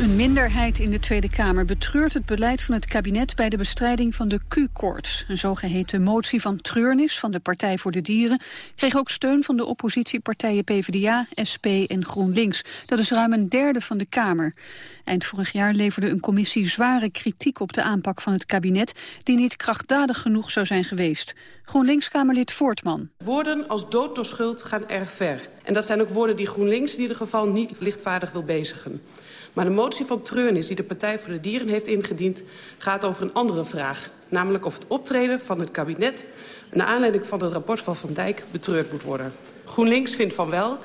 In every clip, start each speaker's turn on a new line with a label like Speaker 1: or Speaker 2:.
Speaker 1: Een minderheid in de Tweede Kamer betreurt het beleid van het kabinet bij de bestrijding van de Q-koorts. Een zogeheten motie van treurnis van de Partij voor de Dieren kreeg ook steun van de oppositiepartijen PvdA, SP en GroenLinks. Dat is ruim een derde van de Kamer. Eind vorig jaar leverde een commissie zware kritiek op de aanpak van het kabinet die niet krachtdadig genoeg zou zijn geweest. GroenLinks-Kamerlid Voortman.
Speaker 2: Woorden als dood door schuld gaan erg ver. En dat zijn ook woorden die GroenLinks in ieder geval niet lichtvaardig wil bezigen. Maar de motie van treurnis die de Partij voor de Dieren heeft ingediend... gaat over een andere vraag. Namelijk of het optreden van het kabinet... naar aanleiding van het rapport van Van Dijk betreurd moet worden. GroenLinks vindt van wel.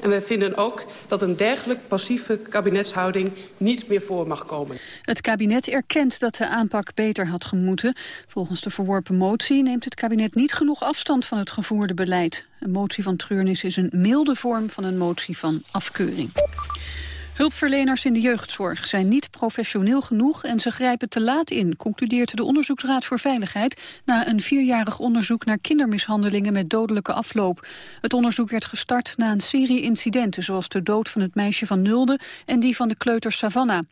Speaker 2: En wij vinden ook dat een dergelijk passieve kabinetshouding niet meer voor mag komen.
Speaker 1: Het kabinet erkent dat de aanpak beter had gemoeten. Volgens de verworpen motie neemt het kabinet niet genoeg afstand van het gevoerde beleid. Een motie van treurnis is een milde vorm van een motie van afkeuring. Hulpverleners in de jeugdzorg zijn niet professioneel genoeg en ze grijpen te laat in, concludeert de Onderzoeksraad voor Veiligheid na een vierjarig onderzoek naar kindermishandelingen met dodelijke afloop. Het onderzoek werd gestart na een serie incidenten, zoals de dood van het meisje van Nulde en die van de kleuter Savannah.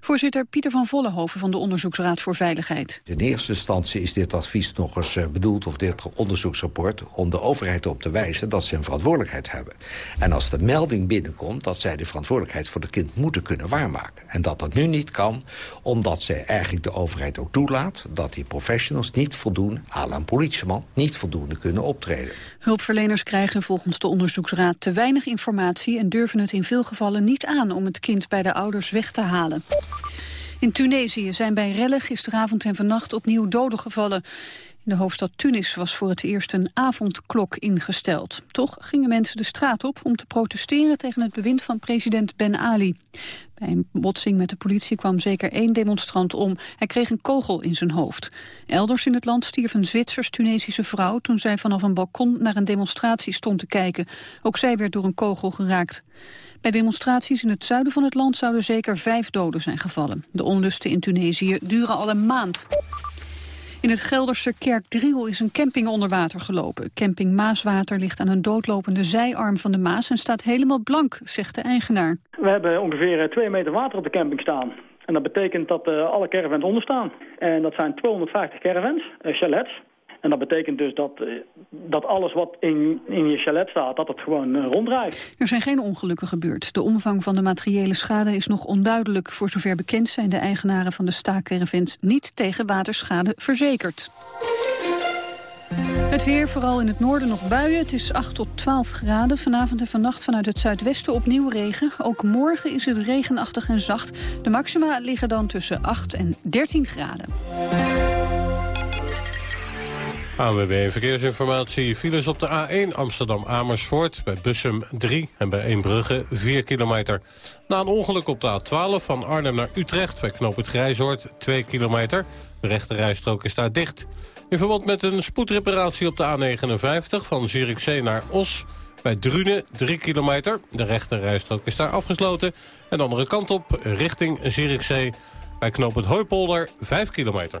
Speaker 1: Voorzitter Pieter van Vollenhoven van de Onderzoeksraad voor Veiligheid.
Speaker 3: In eerste instantie is dit advies nog eens eh, bedoeld, of dit onderzoeksrapport, om de overheid op te wijzen dat ze een verantwoordelijkheid hebben. En als de melding binnenkomt dat zij de verantwoordelijkheid voor de kind moeten kunnen waarmaken. En dat dat nu niet kan, omdat ze eigenlijk de overheid ook toelaat... dat die professionals niet voldoen, aan een politieman... niet voldoende kunnen optreden.
Speaker 1: Hulpverleners krijgen volgens de onderzoeksraad te weinig informatie... en durven het in veel gevallen niet aan om het kind bij de ouders weg te halen. In Tunesië zijn bij rellen gisteravond en vannacht opnieuw doden gevallen. In de hoofdstad Tunis was voor het eerst een avondklok ingesteld. Toch gingen mensen de straat op om te protesteren tegen het bewind van president Ben Ali. Bij een botsing met de politie kwam zeker één demonstrant om. Hij kreeg een kogel in zijn hoofd. Elders in het land stierf een Zwitsers-Tunesische vrouw... toen zij vanaf een balkon naar een demonstratie stond te kijken. Ook zij werd door een kogel geraakt. Bij demonstraties in het zuiden van het land zouden zeker vijf doden zijn gevallen. De onlusten in Tunesië duren al een maand. In het Gelderse Kerkdriel is een camping onder water gelopen. Camping Maaswater ligt aan een doodlopende zijarm van de Maas... en staat helemaal blank, zegt de eigenaar.
Speaker 4: We hebben ongeveer eh, twee meter water op de camping staan. En dat betekent dat uh, alle caravans onder staan. En dat zijn 250 caravans, uh, chalets. En dat betekent dus dat, eh, dat alles wat in, in je chalet staat, dat het gewoon uh, ronddraait.
Speaker 1: Er zijn geen ongelukken gebeurd. De omvang van de materiële schade is nog onduidelijk. Voor zover bekend zijn de eigenaren van de staakcaravans niet tegen waterschade verzekerd. Het weer, vooral in het noorden nog buien. Het is 8 tot 12 graden. Vanavond en vannacht vanuit het zuidwesten opnieuw regen. Ook morgen is het regenachtig en zacht. De maxima liggen dan tussen 8 en 13 graden.
Speaker 5: AWB Verkeersinformatie. Files op de A1 Amsterdam-Amersfoort. Bij Bussum 3 en bij Eembrugge 4 kilometer. Na een ongeluk op de A12 van Arnhem naar Utrecht... bij knoop het Grijzoord 2 kilometer. De rechte rijstrook is daar dicht. In verband met een spoedreparatie op de A59 van Zierikzee naar Os... bij Drunen 3 kilometer. De rechte rijstrook is daar afgesloten. En de andere kant op richting Zierikzee... bij knoop het Hooipolder 5 kilometer.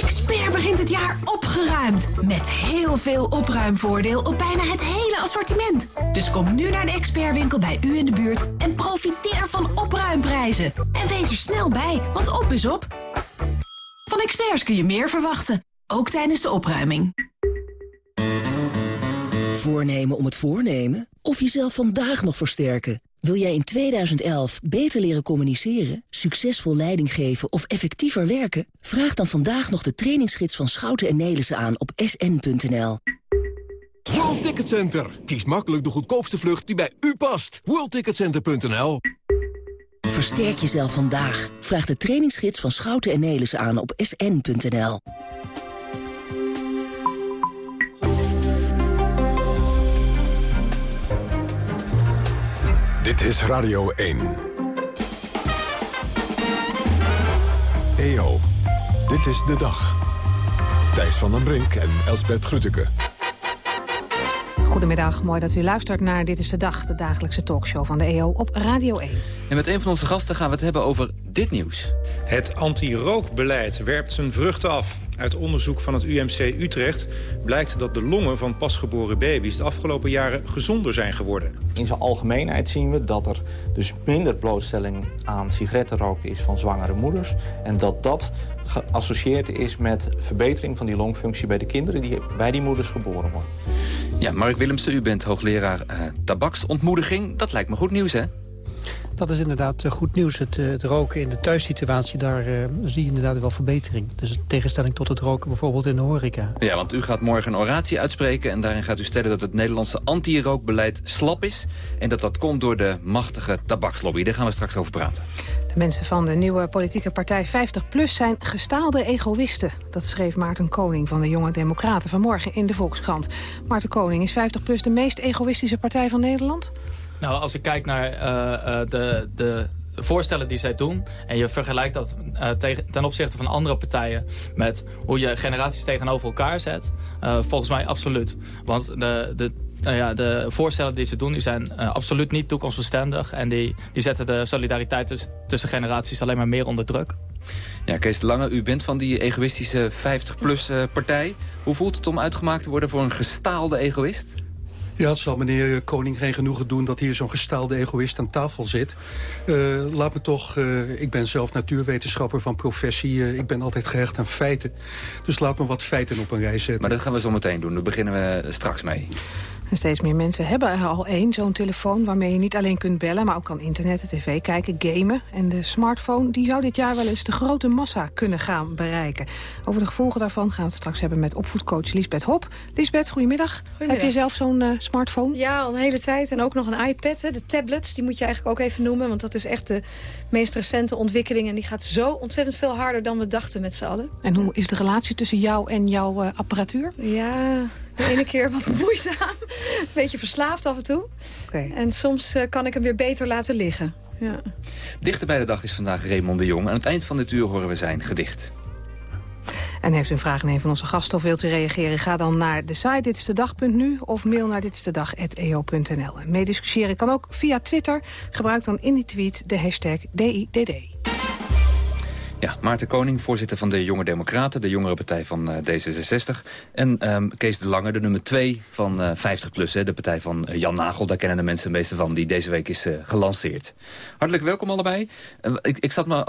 Speaker 6: Expert begint het jaar opgeruimd. Met heel veel opruimvoordeel op bijna het hele assortiment. Dus kom nu naar de expertwinkel bij u in de buurt en profiteer van opruimprijzen. En wees er snel bij, want op is op. Van experts kun je meer verwachten, ook tijdens de opruiming.
Speaker 7: Voornemen om het voornemen? Of jezelf vandaag nog versterken? Wil jij in 2011 beter leren communiceren, succesvol leiding geven of effectiever werken? Vraag dan vandaag nog de trainingsgids van Schouten en Nelissen aan op sn.nl.
Speaker 8: World Ticket Center. Kies makkelijk de goedkoopste vlucht die bij u past. WorldTicketCenter.nl
Speaker 7: Versterk jezelf vandaag. Vraag de trainingsgids van Schouten en Nelissen aan op sn.nl.
Speaker 9: Dit is Radio 1. EO, dit is de dag. Thijs van den Brink en Elsbert Grütke.
Speaker 10: Goedemiddag, mooi dat u luistert naar Dit is de Dag, de dagelijkse talkshow van de EO op Radio 1.
Speaker 11: En met een van onze gasten gaan we het hebben over dit nieuws.
Speaker 12: Het anti-rookbeleid werpt zijn vruchten af. Uit onderzoek van het UMC Utrecht blijkt dat de longen van pasgeboren baby's... de afgelopen jaren gezonder zijn geworden.
Speaker 13: In zijn algemeenheid zien we dat er dus minder blootstelling aan sigarettenrook is van zwangere moeders. En dat dat geassocieerd is met verbetering van die longfunctie bij de kinderen die bij die moeders geboren worden.
Speaker 11: Ja, Mark Willemsen, u bent hoogleraar uh, tabaksontmoediging. Dat lijkt me goed nieuws, hè?
Speaker 14: Dat is inderdaad eh, goed nieuws. Het, eh, het roken in de thuissituatie, daar uh, zie je inderdaad wel verbetering. Dus in tegenstelling tot het roken bijvoorbeeld in de horeca.
Speaker 11: Ja, want u gaat morgen een oratie uitspreken... en daarin gaat u stellen dat het Nederlandse anti-rookbeleid slap is... en dat dat komt door de machtige tabakslobby. Daar gaan we straks over praten.
Speaker 10: De mensen van de nieuwe politieke partij 50PLUS zijn gestaalde egoïsten. Dat schreef Maarten Koning van de Jonge Democraten vanmorgen in de Volkskrant. Maarten Koning, is 50PLUS de meest egoïstische partij van Nederland?
Speaker 15: Nou, als ik kijk naar uh, de, de voorstellen die zij doen... en je vergelijkt dat tegen, ten opzichte van andere partijen... met hoe je generaties tegenover elkaar zet... Volgens mij absoluut. Want de, de, nou ja, de voorstellen die ze doen die zijn absoluut niet toekomstbestendig... en die, die zetten de solidariteit tussen, generaties alleen maar meer onder druk.
Speaker 11: Ja, Kees Lange, u bent van die egoïstische 50-plus-partij. Hoe voelt het om uitgemaakt te worden voor een gestaalde egoïst?
Speaker 16: Ja, het zal meneer Koning geen genoegen doen dat hier zo'n gestaalde egoïst aan tafel zit. Uh, laat me toch, uh, ik ben zelf natuurwetenschapper van professie. Uh, ik ben altijd gehecht aan feiten. Dus laat me wat feiten op een rij zetten.
Speaker 11: Maar dat gaan we zo meteen doen. Daar beginnen we straks mee.
Speaker 10: En steeds meer mensen hebben er al één, zo'n telefoon... waarmee je niet alleen kunt bellen, maar ook kan internetten, tv kijken, gamen. En de smartphone die zou dit jaar wel eens de grote massa kunnen gaan bereiken. Over de gevolgen daarvan gaan we het straks hebben met opvoedcoach Lisbeth Hop. Lisbeth, goedemiddag. Heb je zelf zo'n uh, smartphone?
Speaker 17: Ja, al een hele tijd. En ook nog een iPad, hè. de tablets. Die moet je eigenlijk ook even noemen, want dat is echt de meest recente ontwikkeling. En die gaat zo ontzettend veel harder dan we dachten met z'n allen.
Speaker 10: En hoe is de relatie tussen jou en jouw uh, apparatuur?
Speaker 17: Ja, de ene keer wat moeizaam. Een beetje verslaafd af en toe.
Speaker 10: Okay.
Speaker 17: En soms uh, kan ik hem weer beter laten liggen. Ja.
Speaker 11: Dichter bij de dag is vandaag Raymond de Jong. Aan het eind van dit uur horen we zijn gedicht.
Speaker 10: En heeft u een vraag aan een van onze gasten of wilt u reageren? Ga dan naar de site Dit is de Dag.nu of mail naar ditstedag.eo.nl. Meediscussiëren kan ook via Twitter. Gebruik dan in die tweet de hashtag DIDD.
Speaker 11: Ja, Maarten Koning, voorzitter van de Jonge Democraten... de jongere partij van uh, D66. En um, Kees de Lange, de nummer 2 van uh, 50PLUS, de partij van uh, Jan Nagel. Daar kennen de mensen het meeste van, die deze week is gelanceerd. Hartelijk welkom allebei. ik, ik zat me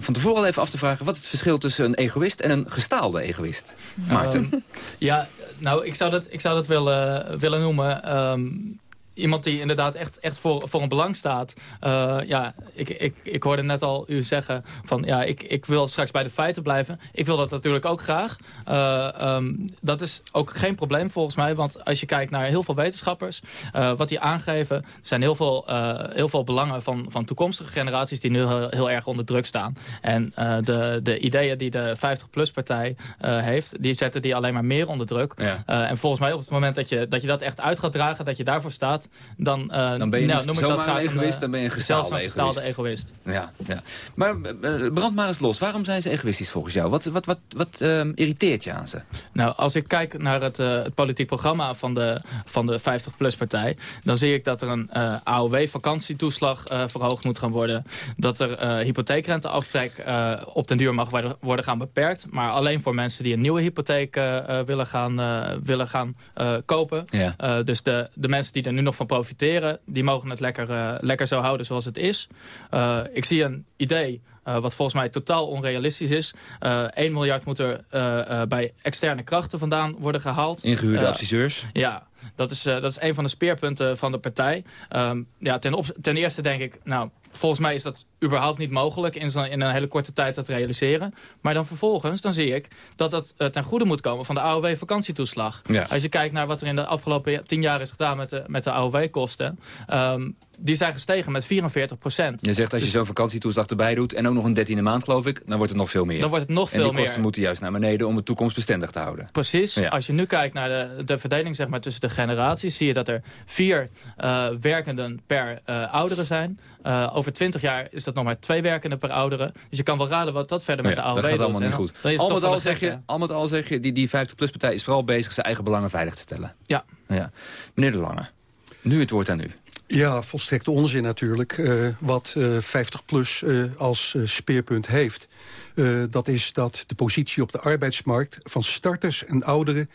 Speaker 11: van tevoren al even af te vragen... wat is het verschil tussen een egoïst en een gestaalde egoïst? Maarten?
Speaker 15: Um, ja, nou, ik zou dat, ik zou dat willen, willen noemen... Um, iemand die inderdaad echt, echt voor, voor een belang staat. Uh, ja, ik, ik, ik hoorde net al u zeggen van ja, ik, ik wil straks bij de feiten blijven. Ik wil dat natuurlijk ook graag. Uh, um, dat is ook geen probleem volgens mij. Want als je kijkt naar heel veel wetenschappers, uh, wat die aangeven, zijn heel veel, heel veel belangen van, van toekomstige generaties die nu heel, heel erg onder druk staan. En de, de ideeën die de 50PLUS-partij heeft, die zetten die alleen maar meer onder druk.
Speaker 11: Ja.
Speaker 15: en volgens mij op het moment dat je, dat je dat echt uit gaat dragen, dat je daarvoor staat, dan, uh,
Speaker 11: dan ben je
Speaker 15: nou,
Speaker 11: niet zomaar een egoïst,
Speaker 15: een,
Speaker 11: dan ben je een gestaalde,
Speaker 15: een gestaalde egoïst.
Speaker 11: Ja, ja. Maar uh, brand maar eens los. Waarom zijn ze egoïstisch volgens jou? Wat, wat, wat, wat uh, irriteert je aan ze?
Speaker 15: Nou, als ik kijk naar het, het politiek programma van de, van de 50PLUS-partij... dan zie ik dat er een AOW-vakantietoeslag verhoogd moet gaan worden. Dat er hypotheekrenteaftrek op den duur mag worden, worden gaan beperkt. Maar alleen voor mensen die een nieuwe hypotheek willen gaan, willen gaan kopen.
Speaker 11: Ja.
Speaker 15: dus de, de mensen die er nu nog van profiteren, die mogen het lekker, uh, lekker zo houden zoals het is. Uh, ik zie een idee uh, wat volgens mij totaal onrealistisch is. 1 miljard moet er bij externe krachten vandaan worden gehaald.
Speaker 11: Ingehuurde adviseurs?
Speaker 15: Ja, dat is, dat is een van de speerpunten van de partij. Um, ja, ten, ten eerste denk ik, nou, volgens mij is dat überhaupt niet mogelijk in, in een hele korte tijd dat realiseren. Maar dan vervolgens, dan zie ik dat dat uh, ten goede moet komen van de AOW-vakantietoeslag. Ja. Als je kijkt naar wat er in de afgelopen tien jaar is gedaan met de, met de AOW-kosten... Um, die zijn gestegen met 44 procent.
Speaker 11: Je zegt als je dus- zo'n vakantietoeslag erbij doet... en ook nog een dertiende maand, geloof ik, dan wordt het nog veel meer.
Speaker 15: Dan wordt het nog veel meer.
Speaker 11: En die kosten moeten juist naar beneden om het toekomstbestendig te houden.
Speaker 15: Precies. Ja. Als je nu kijkt naar de, de verdeling zeg maar, tussen de generaties... zie je dat er vier uh, werkenden per uh, ouderen zijn. Uh, over 20 jaar is dat nog maar twee werkenden per ouderen. Dus je kan wel raden wat dat verder met de AOW
Speaker 11: Dat gaat allemaal niet goed. Al met al, zeg je, al met al zeg je, die, die 50PLUS-partij is vooral bezig zijn eigen belangen veilig te stellen.
Speaker 15: Ja.
Speaker 11: ja. Meneer De Lange, nu het woord aan u.
Speaker 16: Ja, volstrekte onzin natuurlijk. Uh, wat uh, 50PLUS uh, als speerpunt heeft... dat is dat de positie op de arbeidsmarkt van starters en ouderen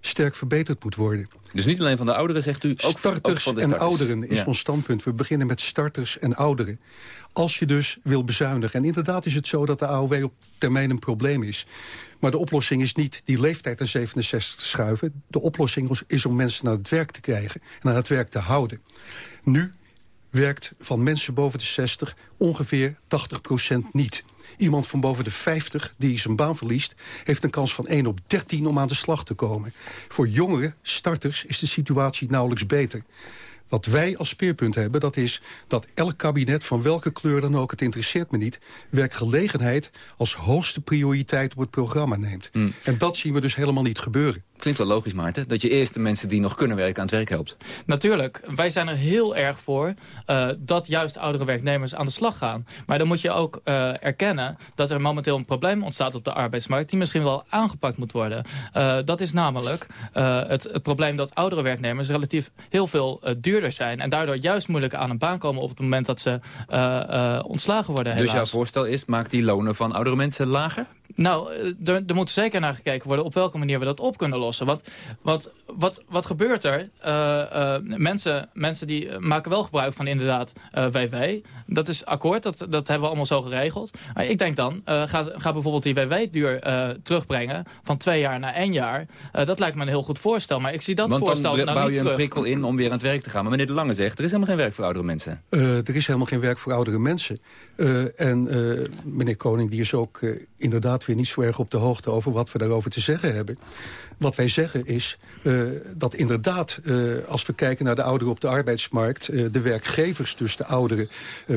Speaker 16: sterk verbeterd moet worden.
Speaker 11: Dus niet alleen van de ouderen, zegt u, ook,
Speaker 16: starters
Speaker 11: ook van de
Speaker 16: starters. en ouderen is ja. ons standpunt. We beginnen met starters en ouderen. Als je dus wil bezuinigen. En inderdaad is het zo dat de AOW op termijn een probleem is. Maar de oplossing is niet die leeftijd naar 67 te schuiven. De oplossing is om mensen naar het werk te krijgen en aan het werk te houden. Nu werkt van mensen boven de 60 ongeveer 80% niet. Iemand van boven de 50 die zijn baan verliest... heeft een kans van 1 op 13 om aan de slag te komen. Voor jongere starters is de situatie nauwelijks beter. Wat wij als speerpunt hebben, dat is dat elk kabinet van welke kleur dan ook, het interesseert me niet, werkgelegenheid als hoogste prioriteit op het programma neemt. Mm. En dat zien we dus helemaal niet gebeuren.
Speaker 11: Klinkt wel logisch, Maarten, dat je eerst de mensen die nog kunnen werken aan het werk helpt.
Speaker 15: Natuurlijk, wij zijn er heel erg voor uh, dat juist oudere werknemers aan de slag gaan. Maar dan moet je ook uh, erkennen dat er momenteel een probleem ontstaat op de arbeidsmarkt... die misschien wel aangepakt moet worden. Uh, dat is namelijk het, het, probleem dat oudere werknemers relatief heel veel duurder zijn... en daardoor juist moeilijk aan een baan komen op het moment dat ze ontslagen worden. Helaas.
Speaker 11: Dus jouw voorstel is, maak die lonen van oudere mensen lager?
Speaker 15: Nou, er, er moet zeker naar gekeken worden op welke manier we dat op kunnen lossen. Want wat, wat, wat gebeurt er? Uh, mensen, mensen die maken wel gebruik van inderdaad WW. Dat is akkoord, dat, dat hebben we allemaal zo geregeld. Maar ik denk dan, ga, ga bijvoorbeeld die WW-duur terugbrengen van twee jaar naar één jaar. dat lijkt me een heel goed voorstel, maar ik zie dat
Speaker 11: Want
Speaker 15: voorstel
Speaker 11: dan
Speaker 15: nou
Speaker 11: bouw
Speaker 15: je
Speaker 11: een prikkel in om weer aan het werk te gaan. Maar meneer De Lange zegt, er is helemaal geen werk voor oudere mensen.
Speaker 16: er is helemaal geen werk voor oudere mensen. en meneer Koning die is ook inderdaad weer niet zo erg op de hoogte over wat we daarover te zeggen hebben. Wat wij zeggen is dat inderdaad, als we kijken naar de ouderen op de arbeidsmarkt... De werkgevers, dus de ouderen,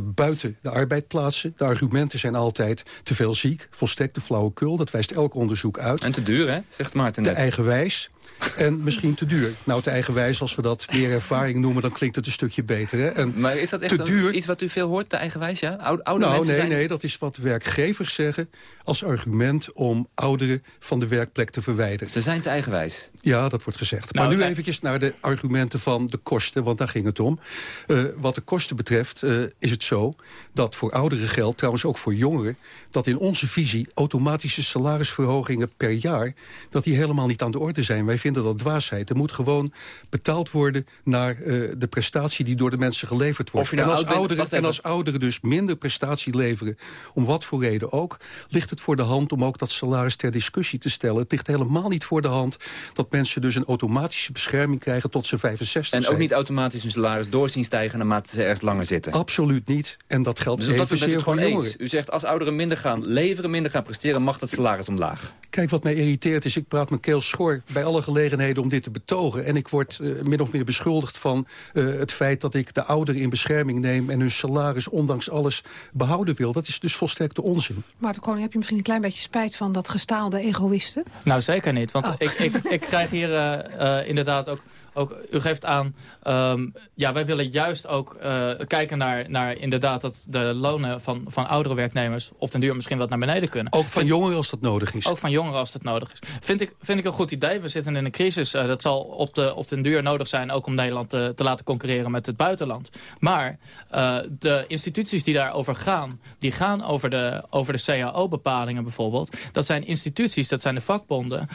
Speaker 16: buiten de arbeid plaatsen. De argumenten zijn altijd te veel ziek, volstrekte flauwekul. Dat wijst elk onderzoek uit.
Speaker 11: En te duur, hè? Zegt Maarten net.
Speaker 16: Te eigenwijs. En misschien te duur. Nou, te eigenwijs, als we dat meer ervaring noemen... dan klinkt het een stukje beter. Hè? En
Speaker 11: maar is dat echt te duur... iets wat u veel hoort, te eigenwijs? Ja? Oude, oude
Speaker 16: nou,
Speaker 11: mensen
Speaker 16: nee,
Speaker 11: zijn...
Speaker 16: nee, dat is wat werkgevers zeggen... als argument om ouderen van de werkplek te verwijderen.
Speaker 11: Ze zijn te eigenwijs?
Speaker 16: Ja, dat wordt gezegd. Nou, maar nu eventjes naar de argumenten van de kosten, want daar ging het om. Uh, wat de kosten betreft uh, is het zo dat voor ouderen geldt... trouwens ook voor jongeren, dat in onze visie... automatische salarisverhogingen per jaar... dat die helemaal niet aan de orde zijn. Wij vinden dat dwaasheid. Er moet gewoon betaald worden naar uh, de prestatie die door de mensen geleverd wordt.
Speaker 11: Nou
Speaker 16: en, als
Speaker 11: oud
Speaker 16: ouderen, en als ouderen dus minder prestatie leveren, om wat voor reden ook... ligt het voor de hand om ook dat salaris ter discussie te stellen. Het ligt helemaal niet voor de hand dat mensen dus een automatische bescherming krijgen tot ze 65
Speaker 11: En
Speaker 16: zijn.
Speaker 11: ook niet automatisch hun salaris doorzien stijgen naarmate ze ergens langer zitten?
Speaker 16: Absoluut niet. En dat geldt
Speaker 11: dus
Speaker 16: evenzeer voor jongeren.
Speaker 11: Eens. U zegt als ouderen minder gaan leveren, minder gaan presteren... mag dat salaris omlaag.
Speaker 16: Kijk, wat mij irriteert is, ik praat mijn keel schor bij alle gelegenheden om dit te betogen. En ik word uh, min of meer beschuldigd van uh, het feit dat ik de ouderen in bescherming neem... en hun salaris ondanks alles behouden wil. Dat is dus volstrekte onzin.
Speaker 10: Maarten Koning, heb je misschien een klein beetje spijt van dat gestaalde egoïsten?
Speaker 15: Nou, zeker niet. Want
Speaker 10: Oh.
Speaker 15: ik, ik, ik krijg hier uh, uh, inderdaad ook... Ook, u geeft aan, um, ja, wij willen juist ook uh, kijken naar, naar inderdaad dat de lonen van, van oudere werknemers op den duur misschien wat naar beneden kunnen.
Speaker 16: Ook van vind, jongeren als dat nodig is.
Speaker 15: Ook van jongeren als dat nodig is. Vind ik, vind ik een goed idee. We zitten in een crisis. Uh, dat zal op, de, op den duur nodig zijn ook om Nederland te, te laten concurreren met het buitenland. Maar uh, de instituties die daarover gaan, die gaan over de, over de CAO-bepalingen bijvoorbeeld. Dat zijn instituties, dat zijn de vakbonden.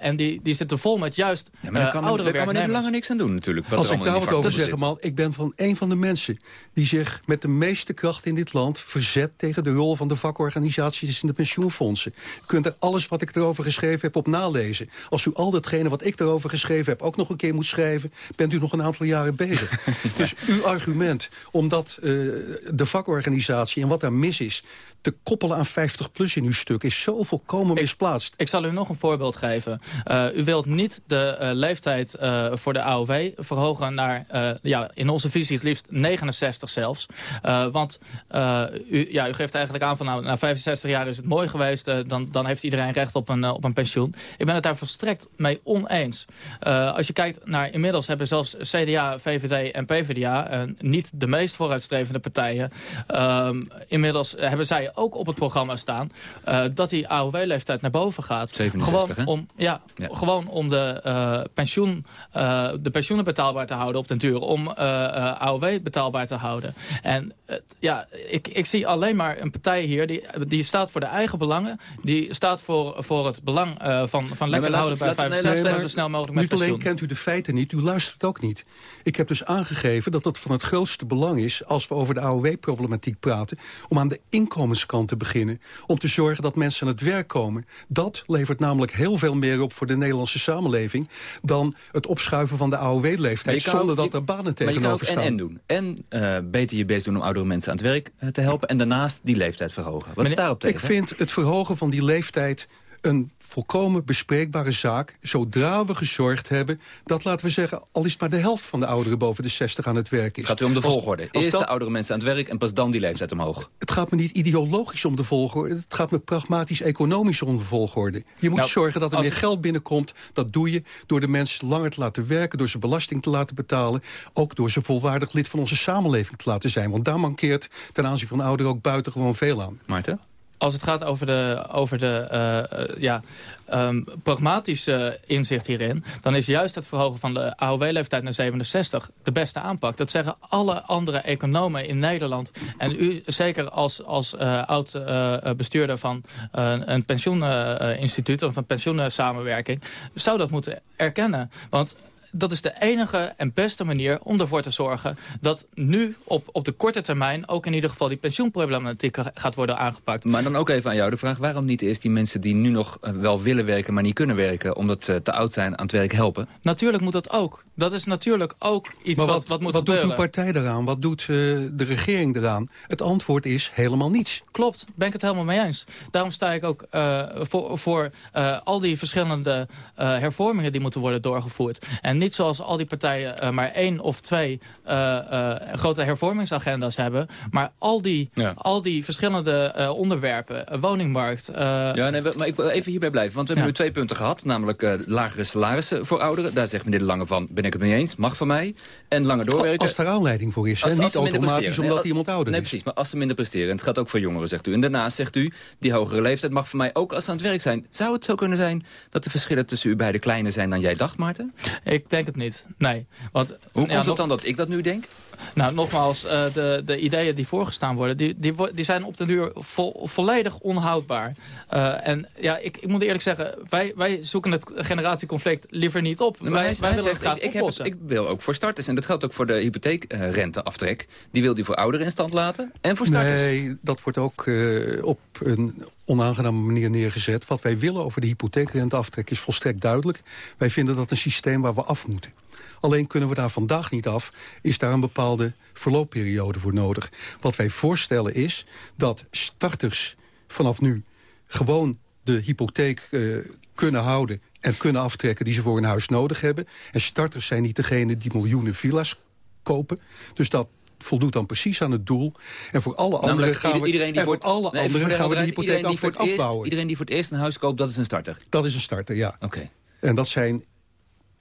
Speaker 15: en die, die zitten vol met juist ja, oudere werknemers
Speaker 11: er langer niks aan doen natuurlijk. Wat
Speaker 16: Als ik daar wat over zeg, man, ik ben van een van de mensen... die zich met de meeste kracht in dit land verzet... tegen de rol van de vakorganisaties in de pensioenfondsen. U kunt er alles wat ik erover geschreven heb op nalezen. Als u al datgene wat ik erover geschreven heb ook nog een keer moet schrijven... bent u nog een aantal jaren bezig. dus uw argument, omdat uh, de vakorganisatie en wat daar mis is te koppelen aan 50PLUS in uw stuk is zo volkomen misplaatst.
Speaker 15: Ik zal u nog een voorbeeld geven. Uh, u wilt niet de uh, leeftijd uh, voor de AOW verhogen naar, ja, in onze visie het liefst 69 zelfs. want u, ja, u geeft eigenlijk aan van nou, na 65 jaar is het mooi geweest, dan, dan heeft iedereen recht op een, op een pensioen. Ik ben het daar volstrekt mee oneens. als je kijkt naar inmiddels hebben zelfs CDA, VVD en PvdA, niet de meest vooruitstrevende partijen, inmiddels hebben zij ook op het programma staan... Uh, dat die AOW-leeftijd naar boven gaat.
Speaker 11: 67,
Speaker 15: gewoon om, ja, ja, gewoon om de, uh, pensioen, uh, de pensioenen betaalbaar te houden op den duur. Om AOW betaalbaar te houden. En ja, ik, ik zie alleen maar een partij hier... die, die staat voor de eigen belangen. Die staat voor, voor het belang van, van lekker nee, houden bij 65 nee, zo snel mogelijk met
Speaker 16: Niet alleen kent u de feiten niet, u luistert ook niet. Ik heb dus aangegeven dat het van het grootste belang is... als we over de AOW-problematiek praten... om aan de inkomenskant te beginnen... om te zorgen dat mensen aan het werk komen. Dat levert namelijk heel veel meer op voor de Nederlandse samenleving... dan het opschuiven van de AOW-leeftijd... zonder
Speaker 11: ook,
Speaker 16: dat er banen tegenover staan.
Speaker 11: Maar je kan ook en, en doen. En uh, beter je best doen om oudere mensen aan het werk uh, te helpen... en daarnaast die leeftijd verhogen. Wat is daarop tegen?
Speaker 16: Ik vind het verhogen van die leeftijd een volkomen bespreekbare zaak... zodra we gezorgd hebben dat, laten we zeggen... al is maar de helft van de ouderen boven de 60 aan het werk is.
Speaker 11: Gaat u om de volgorde? Als, Eerst dat, de oudere mensen aan het werk en pas dan die leeftijd omhoog.
Speaker 16: Het gaat me niet ideologisch om de volgorde. Het gaat me pragmatisch-economisch om de volgorde. Je moet
Speaker 15: Nou,
Speaker 16: zorgen dat er meer geld binnenkomt. Dat doe je door de mensen langer te laten werken... door ze belasting te laten betalen. Ook door ze volwaardig lid van onze samenleving te laten zijn. Want daar mankeert ten aanzien van ouderen ook buitengewoon veel aan.
Speaker 11: Maarten?
Speaker 15: Als het gaat over de, over de eh, eh, ja, ehm, pragmatische inzicht hierin... dan is juist het verhogen van de AOW-leeftijd naar 67 de beste aanpak. Dat zeggen alle andere economen in Nederland. En u zeker als, als eh, oud-bestuurder van een pensioeninstituut... of een pensioensamenwerking, zou dat moeten erkennen. Want dat is de enige en beste manier om ervoor te zorgen... dat nu op, op de korte termijn ook in ieder geval die pensioenproblematiek gaat worden aangepakt.
Speaker 11: Maar dan ook even aan jou de vraag... waarom niet eerst die mensen die nu nog eh, wel willen werken... maar niet kunnen werken omdat ze te oud zijn aan het werk helpen?
Speaker 15: Natuurlijk moet dat ook. Dat is natuurlijk ook iets
Speaker 16: Maar
Speaker 15: wat,
Speaker 16: wat,
Speaker 15: wat moet
Speaker 16: wat doet uw partij eraan? Wat doet eh, de regering eraan? Het antwoord is helemaal niets.
Speaker 15: Klopt, ben ik het helemaal mee eens. Daarom sta ik ook eh, voor, voor eh, al die verschillende eh, hervormingen die moeten worden doorgevoerd. En niet zoals al die partijen eh, maar één of twee eh, eh, grote hervormingsagenda's hebben. Maar al die,
Speaker 11: Ja.
Speaker 15: al die verschillende eh, onderwerpen, woningmarkt... eh,
Speaker 11: Ja, nee, maar ik wil even hierbij blijven. Want we hebben nu twee punten gehad. Namelijk eh, lagere salarissen voor ouderen. Daar zegt meneer De Lange van, ben ik het mee eens. Mag van mij. En langer doorwerken.
Speaker 16: Als er aanleiding voor is. hè?
Speaker 11: Als- als
Speaker 16: Niet
Speaker 11: minder
Speaker 16: automatisch omdat
Speaker 11: Nee,
Speaker 16: iemand ouder
Speaker 11: nee,
Speaker 16: is.
Speaker 11: precies. Maar als ze minder presteren. En het gaat ook voor jongeren, zegt u. En daarnaast zegt u, die hogere leeftijd mag voor mij ook als ze aan het werk zijn. Zou het zo kunnen zijn dat de verschillen tussen u beiden kleiner zijn dan jij dacht, Maarten?
Speaker 15: Ik denk het niet, nee. Want,
Speaker 11: Hoe
Speaker 15: ja,
Speaker 11: komt
Speaker 15: nog-
Speaker 11: het dan dat ik dat nu denk?
Speaker 15: Nou, nogmaals, eh, de, de ideeën die voorgestaan worden... die, die, die zijn op den duur vo- volledig onhoudbaar. Eh, en ja, ik, ik moet eerlijk zeggen... Wij, wij zoeken het generatieconflict liever niet op.
Speaker 11: Maar
Speaker 15: wij
Speaker 11: hij,
Speaker 15: wij
Speaker 11: hij
Speaker 15: willen
Speaker 11: zegt,
Speaker 15: het graag
Speaker 11: ik, ik, heb het,
Speaker 15: oplossen.
Speaker 11: ik wil ook voor starters. En dat geldt ook voor de hypotheekrenteaftrek. Die wil hij voor ouderen in stand laten. En voor starters.
Speaker 16: Nee, dat wordt ook eh, op een onaangename manier neergezet. Wat wij willen over de hypotheekrenteaftrek is volstrekt duidelijk. Wij vinden dat een systeem waar we af moeten. Alleen kunnen we daar vandaag niet af, is daar een bepaalde verloopperiode voor nodig. Wat wij voorstellen is dat starters vanaf nu gewoon de hypotheek eh, kunnen houden en kunnen aftrekken die ze voor een huis nodig hebben. En starters zijn niet degene die miljoenen villa's kopen. Dus dat voldoet dan precies aan het doel. En voor alle anderen gaan we,
Speaker 11: iedereen die
Speaker 16: voor alle
Speaker 11: nee,
Speaker 16: anderen
Speaker 11: voor de
Speaker 16: gaan we de
Speaker 11: helderheid, iedereen die voor het eerst-
Speaker 16: afbouwen.
Speaker 11: Iedereen die voor het eerst een huis koopt, dat is een starter.
Speaker 16: Dat is een starter, ja.
Speaker 11: Oké.
Speaker 16: En dat zijn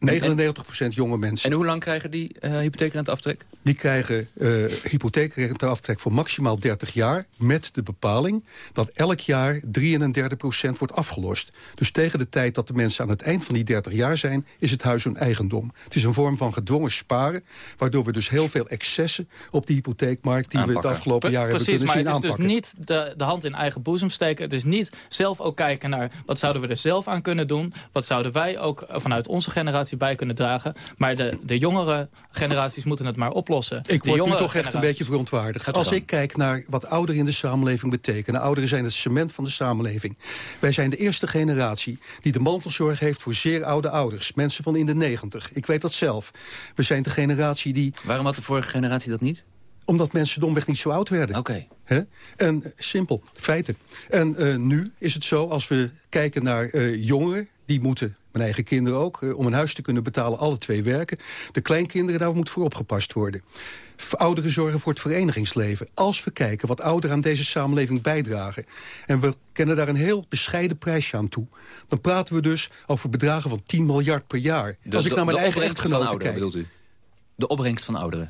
Speaker 16: 99% jonge mensen.
Speaker 11: En hoe lang krijgen die eh hypotheekrenteaftrek?
Speaker 16: Die krijgen eh hypotheekrenteaftrek voor maximaal 30 jaar... met de bepaling dat elk jaar 33 procent wordt afgelost. Dus tegen de tijd dat de mensen aan het eind van die 30 jaar zijn... is het huis hun eigendom. Het is een vorm van gedwongen sparen... waardoor we dus heel veel excessen op die hypotheekmarkt... die we
Speaker 11: Aanpakken.
Speaker 16: het afgelopen
Speaker 15: Pre-
Speaker 16: jaar hebben
Speaker 15: Precies,
Speaker 16: kunnen
Speaker 15: maar
Speaker 16: zien
Speaker 15: het is dus
Speaker 16: aanpakken.
Speaker 15: niet de, de hand in eigen boezem steken. Het is niet zelf ook kijken naar wat zouden we er zelf aan kunnen doen. Wat zouden wij ook eh, vanuit onze generatie generatie bij kunnen dragen. Maar de, de jongere generaties moeten het maar oplossen.
Speaker 16: Ik
Speaker 15: word
Speaker 16: nu toch echt een beetje verontwaardigd. Als ik kijk naar wat ouderen in de samenleving betekenen... ouderen zijn het cement van de samenleving. Wij zijn de eerste generatie die de mantelzorg heeft voor zeer oude ouders. Mensen van in de negentig. Ik weet dat zelf. We zijn de generatie die...
Speaker 11: Waarom had de vorige generatie dat niet?
Speaker 16: Omdat mensen domweg niet zo oud werden.
Speaker 11: Oké.
Speaker 16: En simpel, feiten. En uh, nu is het zo, als we kijken naar uh, jongeren... die moeten, mijn eigen kinderen ook, uh, om een huis te kunnen betalen... alle twee werken. De kleinkinderen, daar moet voor opgepast worden. Ouderen zorgen voor het verenigingsleven. Als we kijken wat ouderen aan deze samenleving bijdragen... en we kennen daar een heel bescheiden prijsje aan toe... dan praten we dus over bedragen van 10 miljard per jaar. Als ik naar mijn eigen echtgenoten kijk...
Speaker 11: bedoelt u? De opbrengst van ouderen?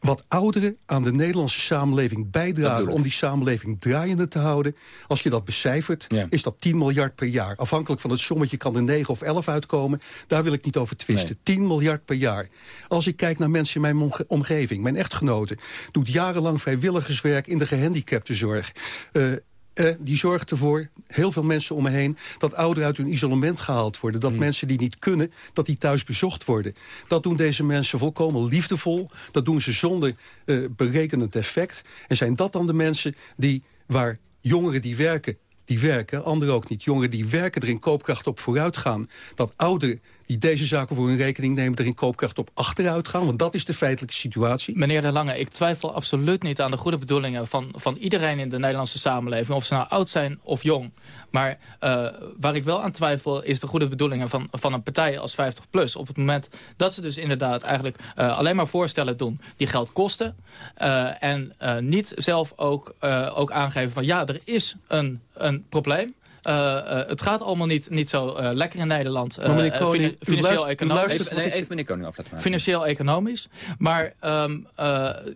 Speaker 16: Wat ouderen aan de Nederlandse samenleving bijdragen... om die samenleving draaiende te houden. Als je dat becijfert,
Speaker 11: Ja.
Speaker 16: is dat 10 miljard per jaar. Afhankelijk van het sommetje kan er 9 of 11 uitkomen. Daar wil ik niet over twisten. 10 miljard per jaar. Als ik kijk naar mensen in mijn omge- omgeving... mijn echtgenote doet jarenlang vrijwilligerswerk in de gehandicaptenzorg... Eh, eh, die zorgt ervoor, heel veel mensen om me heen... dat ouderen uit hun isolement gehaald worden. Dat mensen die niet kunnen, dat die thuis bezocht worden. Dat doen deze mensen volkomen liefdevol. Dat doen ze zonder eh, berekenend effect. En zijn dat dan de mensen die, waar jongeren die werken... die werken, anderen ook niet. Jongeren die werken er in koopkracht op vooruit gaan. Dat ouderen die deze zaken voor hun rekening nemen... er in koopkracht op achteruit gaan. Want dat is de feitelijke situatie.
Speaker 15: Meneer De Lange, ik twijfel absoluut niet aan de goede bedoelingen van, van iedereen in de Nederlandse samenleving. Of ze nou oud zijn of jong. Maar uh, waar ik wel aan twijfel is de goede bedoelingen van, van een partij als 50PLUS. Op het moment dat ze dus inderdaad eigenlijk uh, alleen maar voorstellen doen die geld kosten. Uh, en niet zelf ook, ook aangeven van ja, er is een, een probleem. Uh, uh, het gaat allemaal niet, niet zo uh, lekker in Nederland.
Speaker 16: Maar meneer Koning,
Speaker 15: financieel economisch.
Speaker 11: Even, nee, even meneer Koning af laten maken.
Speaker 15: Financieel economisch. Maar um,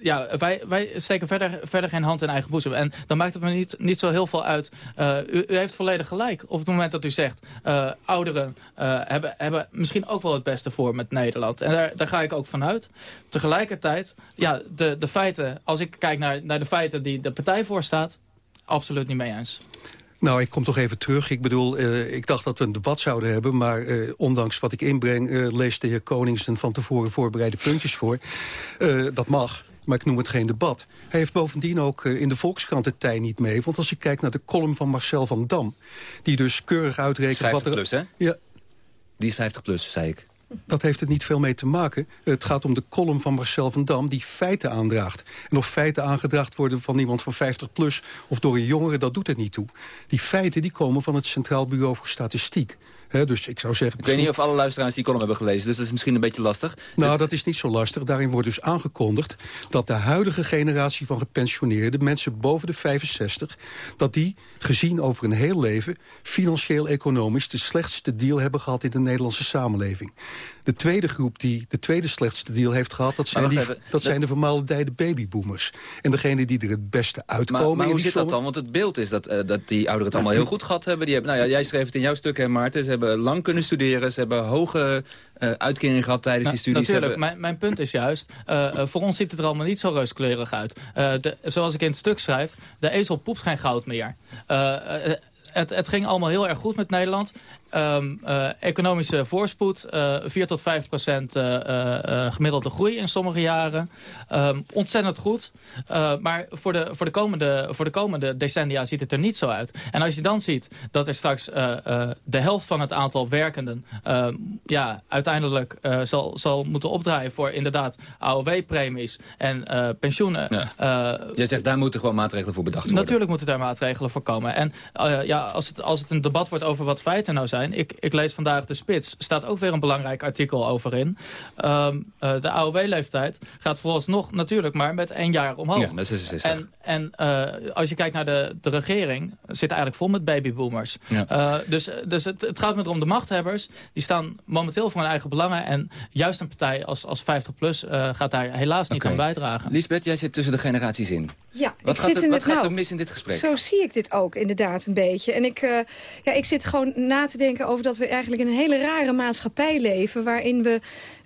Speaker 15: ja, wij, wij steken verder, verder geen hand in eigen boezem. En dan maakt het me niet, niet zo heel veel uit. U, u, heeft volledig gelijk op het moment dat u zegt... ouderen hebben, hebben misschien ook wel het beste voor met Nederland. En daar, daar ga ik ook vanuit. Tegelijkertijd, ja, de, de feiten... als ik kijk naar, naar de feiten die de partij voorstaat... absoluut niet mee eens.
Speaker 16: Nou, ik kom toch even terug. Ik bedoel, uh, ik dacht dat we een debat zouden hebben... maar uh, ondanks wat ik inbreng, uh, leest de heer Koningsen van tevoren voorbereide puntjes voor. dat mag, maar ik noem het geen debat. Hij heeft bovendien ook in de Volkskrant het tij niet mee. Want als ik kijk naar de column van Marcel van Dam... die dus keurig uitrekent...
Speaker 11: 50
Speaker 16: wat er,
Speaker 11: plus, hè?
Speaker 16: Ja,
Speaker 11: Die is 50 plus, zei ik.
Speaker 16: Dat heeft het niet veel mee te maken. Het gaat om de column van Marcel van Dam die feiten aandraagt. En of feiten aangedraagd worden van iemand van 50 plus... of door een jongere, dat doet het niet toe. Die feiten die komen van het Centraal Bureau voor Statistiek. He, dus ik zou zeggen...
Speaker 11: Ik weet niet of alle luisteraars die column hebben gelezen, dus dat is misschien een beetje lastig.
Speaker 16: Nou, dat is niet zo lastig. Daarin wordt dus aangekondigd dat de huidige generatie van gepensioneerden... mensen boven de 65, dat die gezien over een heel leven... financieel-economisch de slechtste deal hebben gehad in de Nederlandse samenleving. De tweede groep die de tweede slechtste deal heeft gehad... dat zijn, die,
Speaker 11: even,
Speaker 16: dat,
Speaker 11: dat
Speaker 16: zijn de vermaaldeide babyboomers. En degene die er het beste uitkomen...
Speaker 11: Maar, maar hoe zit dat dan? Want het beeld is dat, uh, dat die ouderen het allemaal heel goed gehad hebben. Die hebben nou ja, jij schreef het in jouw stuk, hè, Maarten. Ze hebben lang kunnen studeren. Ze hebben hoge uh, uitkeringen gehad tijdens
Speaker 15: nou,
Speaker 11: die studies.
Speaker 15: Natuurlijk,
Speaker 11: hebben...
Speaker 15: mijn, mijn punt is juist... Uh, voor ons ziet het er allemaal niet zo rooskleurig uit. De, zoals ik in het stuk schrijf... de ezel poept geen goud meer. Het, het, ging allemaal heel erg goed met Nederland. Um, uh, economische voorspoed, uh, 4 tot 5 procent uh, gemiddelde groei in sommige jaren. Um, ontzettend goed. maar voor de, voor, de komende, voor de komende decennia ziet het er niet zo uit. En als je dan ziet dat er straks de helft van het aantal werkenden... ja, uiteindelijk zal, zal moeten opdraaien voor inderdaad AOW-premies en pensioenen.
Speaker 11: Ja. Jij zegt daar moeten gewoon maatregelen voor bedacht worden.
Speaker 15: Natuurlijk moeten daar maatregelen voor komen. En ja, als, het, als het een debat wordt over wat feiten nou zijn... Ik, ik, lees vandaag de Spits. Er staat ook weer een belangrijk artikel over in. Um, uh, de AOW-leeftijd gaat vooralsnog natuurlijk maar met één jaar omhoog.
Speaker 11: Ja, dat is 66.
Speaker 15: En, en uh, als je kijkt naar de, de regering, zit eigenlijk vol met babyboomers.
Speaker 11: Ja.
Speaker 15: Uh, dus dus het, het gaat met om de machthebbers. Die staan momenteel voor hun eigen belangen. En juist een partij als, als 50PLUS gaat daar helaas niet
Speaker 11: okay.
Speaker 15: aan bijdragen.
Speaker 11: Lisbeth, jij zit tussen de generaties in.
Speaker 17: Ja,
Speaker 11: wat
Speaker 17: ik
Speaker 11: gaat,
Speaker 17: zit
Speaker 11: er,
Speaker 17: in
Speaker 11: wat
Speaker 17: het,
Speaker 11: gaat
Speaker 17: nou,
Speaker 11: er mis in dit gesprek?
Speaker 17: Zo zie ik dit ook inderdaad een beetje. En ik, uh, ja, ik zit gewoon na te denken over dat we eigenlijk in een hele rare maatschappij leven... waarin we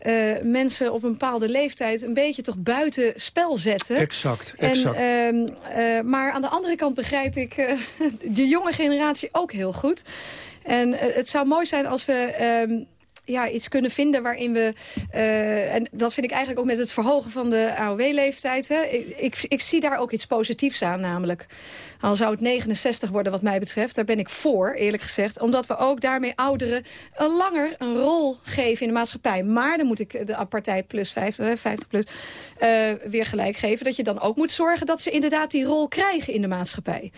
Speaker 17: uh, mensen op een bepaalde leeftijd een beetje toch buiten spel zetten.
Speaker 16: Exact, exact.
Speaker 17: En, uh, uh, maar aan de andere kant begrijp ik de jonge generatie ook heel goed. En het zou mooi zijn als we... ja, iets kunnen vinden waarin we... Uh, en dat vind ik eigenlijk ook met het verhogen van de AOW-leeftijd. Ik, ik, ik, zie daar ook iets positiefs aan namelijk. Al zou het 69 worden wat mij betreft, daar ben ik voor, eerlijk gezegd. Omdat we ook daarmee ouderen een langer een rol geven in de maatschappij. Maar dan moet ik de partij plus 50, 50 plus, uh, weer gelijk geven. Dat je dan ook moet zorgen dat ze inderdaad die rol krijgen in de maatschappij.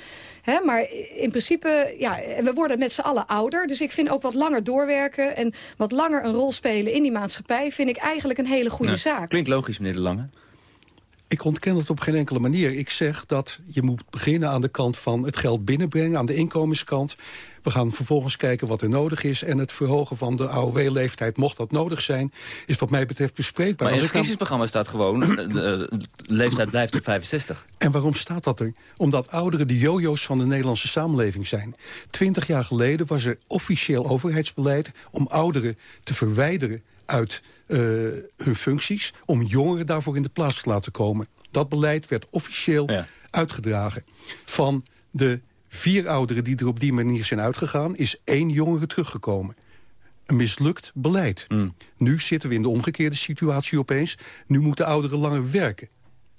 Speaker 17: Hè, maar in principe, ja, we worden met z'n allen ouder. Dus ik vind ook wat langer doorwerken en wat langer een rol spelen in die maatschappij... vind ik eigenlijk een hele goede zaak.
Speaker 11: Klinkt logisch, meneer De Lange.
Speaker 16: Ik ontken het op geen enkele manier. Ik zeg dat je moet beginnen aan de kant van het geld binnenbrengen... aan de inkomenskant. We gaan vervolgens kijken wat er nodig is. En het verhogen van de AOW-leeftijd, mocht dat nodig zijn... is wat mij betreft bespreekbaar.
Speaker 11: Maar in het verkiezingsprogramma staat gewoon... de leeftijd blijft op 65.
Speaker 16: En waarom staat dat er? Omdat ouderen de jojo's van de Nederlandse samenleving zijn. Twintig jaar geleden was er officieel overheidsbeleid... om ouderen te verwijderen uit uh, hun functies... om jongeren daarvoor in de plaats te laten komen. Dat beleid werd officieel uitgedragen. Van de vier ouderen die er op die manier zijn uitgegaan... is één jongere teruggekomen. Een mislukt beleid.
Speaker 11: Mm.
Speaker 16: Nu zitten we in de omgekeerde situatie opeens. Nu moeten ouderen langer werken.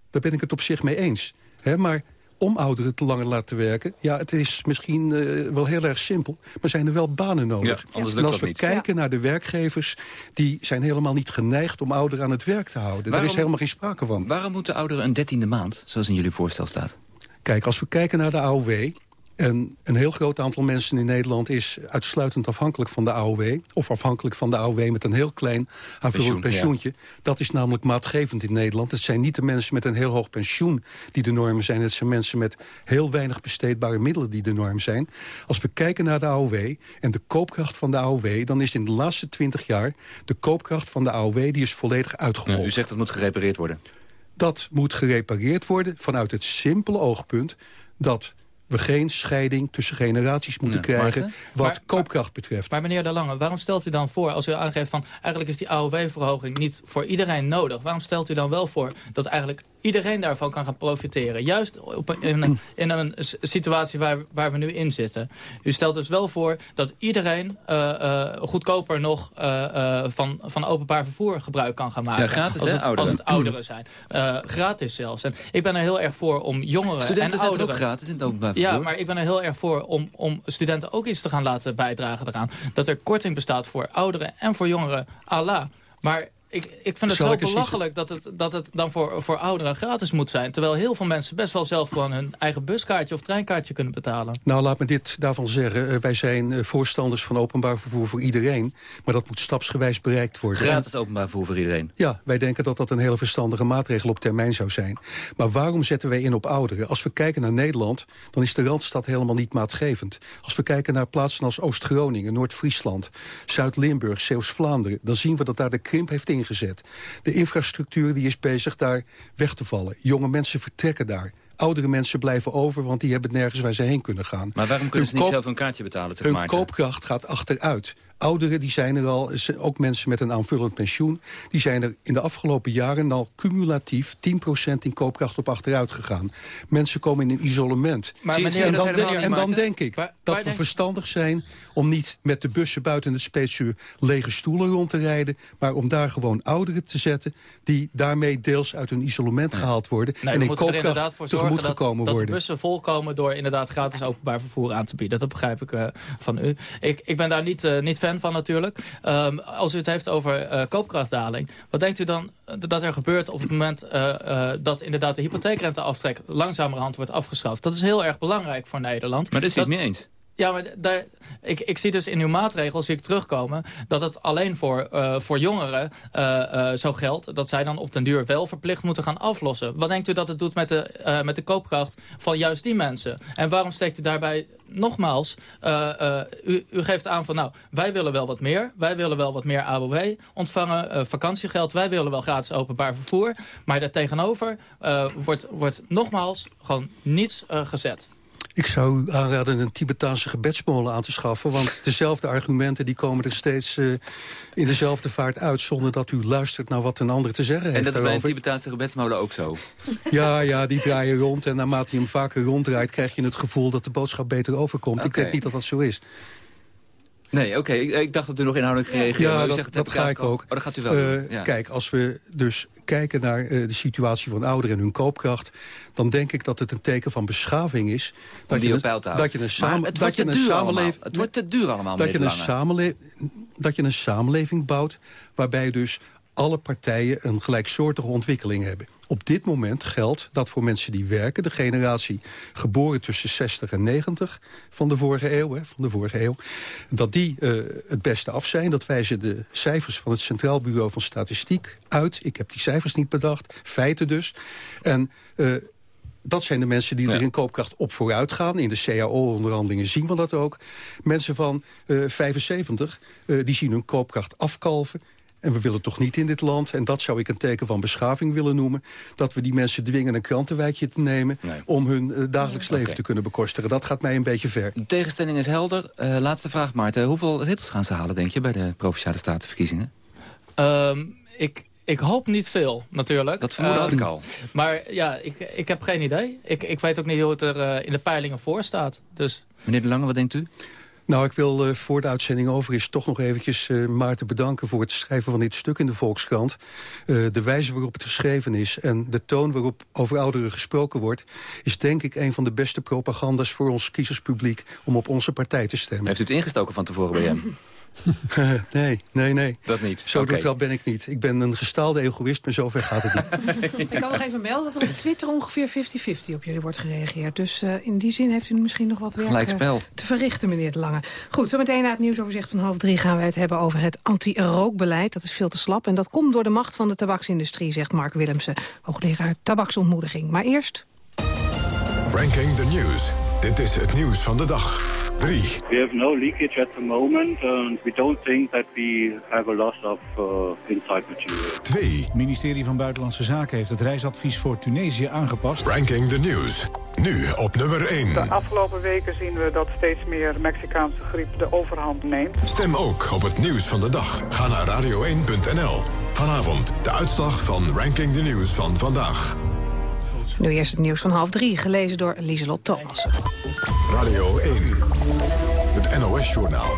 Speaker 16: Daar ben ik het op zich mee eens. He, maar om ouderen te langer laten werken... ja, het is misschien uh, wel heel erg simpel... maar zijn er wel banen nodig.
Speaker 11: Ja, en
Speaker 16: als we kijken naar de werkgevers... die zijn helemaal niet geneigd om ouderen aan het werk te houden. Daar is helemaal geen sprake van.
Speaker 11: Waarom moeten ouderen een dertiende maand, zoals in jullie voorstel staat?
Speaker 16: Kijk, als we kijken naar de AOW... En een heel groot aantal mensen in Nederland is uitsluitend afhankelijk van de AOW. Of afhankelijk van de AOW met een heel klein aanvullend pensioentje. Dat is namelijk maatgevend in Nederland. Het zijn niet de mensen met een heel hoog pensioen die de norm zijn. Het zijn mensen met heel weinig besteedbare middelen die de norm zijn. Als we kijken naar de AOW en de koopkracht van de AOW... dan is in de laatste twintig jaar de koopkracht van de AOW... die is volledig uitgeholpen.
Speaker 11: u zegt dat moet gerepareerd worden.
Speaker 16: Dat moet gerepareerd worden vanuit het simpele oogpunt... dat we geen scheiding tussen generaties moeten krijgen... wat koopkracht betreft.
Speaker 15: Maar meneer De Lange, waarom stelt u dan voor... als u aangeeft van eigenlijk is die AOW-verhoging niet voor iedereen nodig... waarom stelt u dan wel voor dat eigenlijk iedereen daarvan kan gaan profiteren? Juist op in, een, in een situatie waar, waar we nu in zitten. U stelt dus wel voor dat iedereen uh, uh, goedkoper nog uh, van, van openbaar vervoer gebruik kan gaan maken.
Speaker 11: Ja, gratis
Speaker 15: als
Speaker 11: het,
Speaker 15: hè, Als het ouderen zijn. gratis zelfs. En ik ben er heel erg voor om jongeren
Speaker 11: Studenten
Speaker 15: en ouderen...
Speaker 11: zijn ook gratis in het openbaar
Speaker 15: ja, maar ik ben er heel erg voor om, om studenten ook iets te gaan laten bijdragen eraan. Dat er korting bestaat voor ouderen en voor jongeren. Allah. Maar ik, ik vind het zo belachelijk dat het, dat het dan voor, voor ouderen gratis moet zijn. Terwijl heel veel mensen best wel zelf gewoon hun eigen buskaartje of treinkaartje kunnen betalen.
Speaker 16: Nou, laat me dit daarvan zeggen. Eh, wij zijn eh, voorstanders van openbaar vervoer voor iedereen. Maar dat moet stapsgewijs bereikt worden.
Speaker 11: Gratis openbaar vervoer voor iedereen?
Speaker 16: Ja, wij denken dat dat een hele verstandige maatregel op termijn zou zijn. Maar waarom zetten wij in op ouderen? Als we kijken naar Nederland, dan is de Randstad helemaal niet maatgevend. Als we kijken naar plaatsen als Oost-Groningen, Noord-Friesland... Zuid-Limburg, Zeeuws-Vlaanderen... dan zien we dat daar de krimp heeft De infrastructuur die is bezig daar weg te vallen. Jonge mensen vertrekken daar. Oudere mensen blijven over, want die hebben nergens waar ze heen kunnen gaan.
Speaker 11: Maar waarom kunnen ze niet zelf een kaartje betalen? Zeg
Speaker 16: hun koopkracht gaat achteruit. Ouderen, die zijn er al, ook mensen met een aanvullend pensioen... die zijn er in de afgelopen jaren al cumulatief 10% in koopkracht op achteruit gegaan. Mensen komen in een isolement.
Speaker 11: Maar
Speaker 16: en, dan, en dan denk ik dat we verstandig zijn om niet met de bussen buiten het speetsuur lege stoelen rond te rijden... maar om daar gewoon ouderen te zetten... die daarmee deels uit hun isolement gehaald worden... en in koopkracht tegemoet gekomen
Speaker 15: dat,
Speaker 16: worden.
Speaker 15: Dat de bussen volkomen door inderdaad gratis openbaar vervoer aan te bieden. Dat begrijp ik uh, van u. Ik, ik ben daar niet, uh, niet fan van natuurlijk. Um, als u het heeft over uh, koopkrachtdaling... wat denkt u dan dat er gebeurt op het moment dat inderdaad de hypotheekrenteaftrek... langzamerhand wordt afgeschaft? Dat is heel erg belangrijk voor Nederland.
Speaker 11: Maar dat is
Speaker 15: het
Speaker 11: niet eens.
Speaker 15: Ja, maar daar, ik, ik zie dus in uw maatregels zie ik terugkomen... dat het alleen voor, uh, voor jongeren uh, uh, zo geldt... dat zij dan op den duur wel verplicht moeten gaan aflossen. Wat denkt u dat het doet met de, met de koopkracht van juist die mensen? En waarom steekt u daarbij nogmaals... u, u geeft aan van, nou, wij willen wel wat meer. Wij willen wel wat meer AOW ontvangen, vakantiegeld. Wij willen wel gratis openbaar vervoer. Maar daartegenover wordt, wordt nogmaals gewoon niets gezet.
Speaker 16: Ik zou u aanraden een Tibetaanse gebedsmolen aan te schaffen. Want dezelfde argumenten die komen er steeds uh, in dezelfde vaart uit... zonder dat u luistert naar wat een ander te zeggen heeft
Speaker 11: En dat is
Speaker 16: daarover.
Speaker 11: bij een Tibetaanse gebedsmolen ook zo?
Speaker 16: Ja, ja, die draaien rond. En naarmate je hem vaker ronddraait... krijg je het gevoel dat de boodschap beter overkomt. Okay. Ik denk niet dat dat zo is.
Speaker 11: Nee, oké. Ik, ik, dacht dat u nog inhoudelijk gereageerd
Speaker 16: Ja, dat,
Speaker 11: zegt,
Speaker 16: dat ga ik ook.
Speaker 11: Oh, dat gaat u wel doen. Ja.
Speaker 16: Kijk, als we dus kijken naar eh, de situatie van ouderen en hun koopkracht... dan denk ik dat het een teken van beschaving is... dat,
Speaker 11: die
Speaker 16: je, een, dat je een, samen,
Speaker 11: het
Speaker 16: dat je een samenleving...
Speaker 11: allemaal. Het wordt te duur allemaal,
Speaker 16: dat je, een samenle dat je een samenleving bouwt waarbij dus alle partijen een gelijksoortige ontwikkeling hebben. Op dit moment geldt dat voor mensen die werken... de generatie geboren tussen 60 en 90 van de vorige eeuw... Hè, van de vorige eeuw dat die eh, het beste af zijn. Dat wijzen de cijfers van het Centraal Bureau van Statistiek uit. Ik heb die cijfers niet bedacht, feiten dus. En... eh, dat zijn de mensen die er in koopkracht op vooruit gaan. In de CAO-onderhandelingen zien we dat ook. Mensen van eh 75, eh, die zien hun koopkracht afkalven. En we willen toch niet in dit land, en dat zou ik een teken van beschaving willen noemen... dat we die mensen dwingen een krantenwijkje te nemen... om hun eh, dagelijks leven te kunnen bekostigen. Dat gaat mij een beetje ver.
Speaker 11: De tegenstelling is helder. Eh, laatste vraag, Maarten. Hoeveel zetels gaan ze halen, denk je, bij de Provinciale Statenverkiezingen?
Speaker 15: Ehm, ik, ik hoop niet veel, natuurlijk.
Speaker 11: Dat vermoeden had
Speaker 15: Ehm,
Speaker 11: ik al.
Speaker 15: Maar ja, ik, ik heb geen idee. Ik, ik weet ook niet hoe het er eh, in de peilingen voor staat. Dus
Speaker 11: Meneer De Lange, wat denkt u?
Speaker 16: Nou, ik wil eh, voor de uitzending overigens toch nog eventjes eh, Maarten bedanken... voor het schrijven van dit stuk in de Volkskrant. Eh, de wijze waarop het geschreven is en de toon waarop over ouderen gesproken wordt... is denk ik een van de beste propagandas voor ons kiezerspubliek... om op onze partij te stemmen.
Speaker 11: Heeft u het ingestoken van tevoren bij hem?
Speaker 16: nee, nee, nee.
Speaker 11: Dat niet?
Speaker 16: Zo
Speaker 11: Oké.
Speaker 16: doetrouw ben ik niet. Ik ben een gestaalde egoïst, maar zover gaat het niet.
Speaker 10: Ik kan nog even melden dat er op Twitter ongeveer 50-50 op jullie wordt gereageerd. Dus eh, in die zin heeft u misschien nog wat werk eh, te verrichten, meneer De Lange. Goed, zometeen na het nieuwsoverzicht van half drie gaan wij het hebben over het anti-rookbeleid. Dat is veel te slap en dat komt door de macht van de tabaksindustrie, zegt Mark Willemsen, hoogleraar tabaksontmoediging. Maar eerst...
Speaker 9: Ranking the News. Dit is het nieuws van de dag. 3.
Speaker 18: We have no leakage at the moment and we don't think that we have a loss of uh, inside material.
Speaker 9: 2.
Speaker 19: Het ministerie van Buitenlandse Zaken heeft het reisadvies voor Tunesië aangepast.
Speaker 9: Ranking the News. Nu op nummer 1.
Speaker 20: De afgelopen weken zien we dat steeds meer Mexicaanse griep de overhand neemt.
Speaker 9: Stem ook op het nieuws van de dag. Ga naar radio1.nl. Vanavond de uitslag van Ranking the News van vandaag.
Speaker 10: Nu eerst het nieuws van half drie, gelezen door Lieselot Thomassen.
Speaker 9: Radio 1. Het NOS-journaal.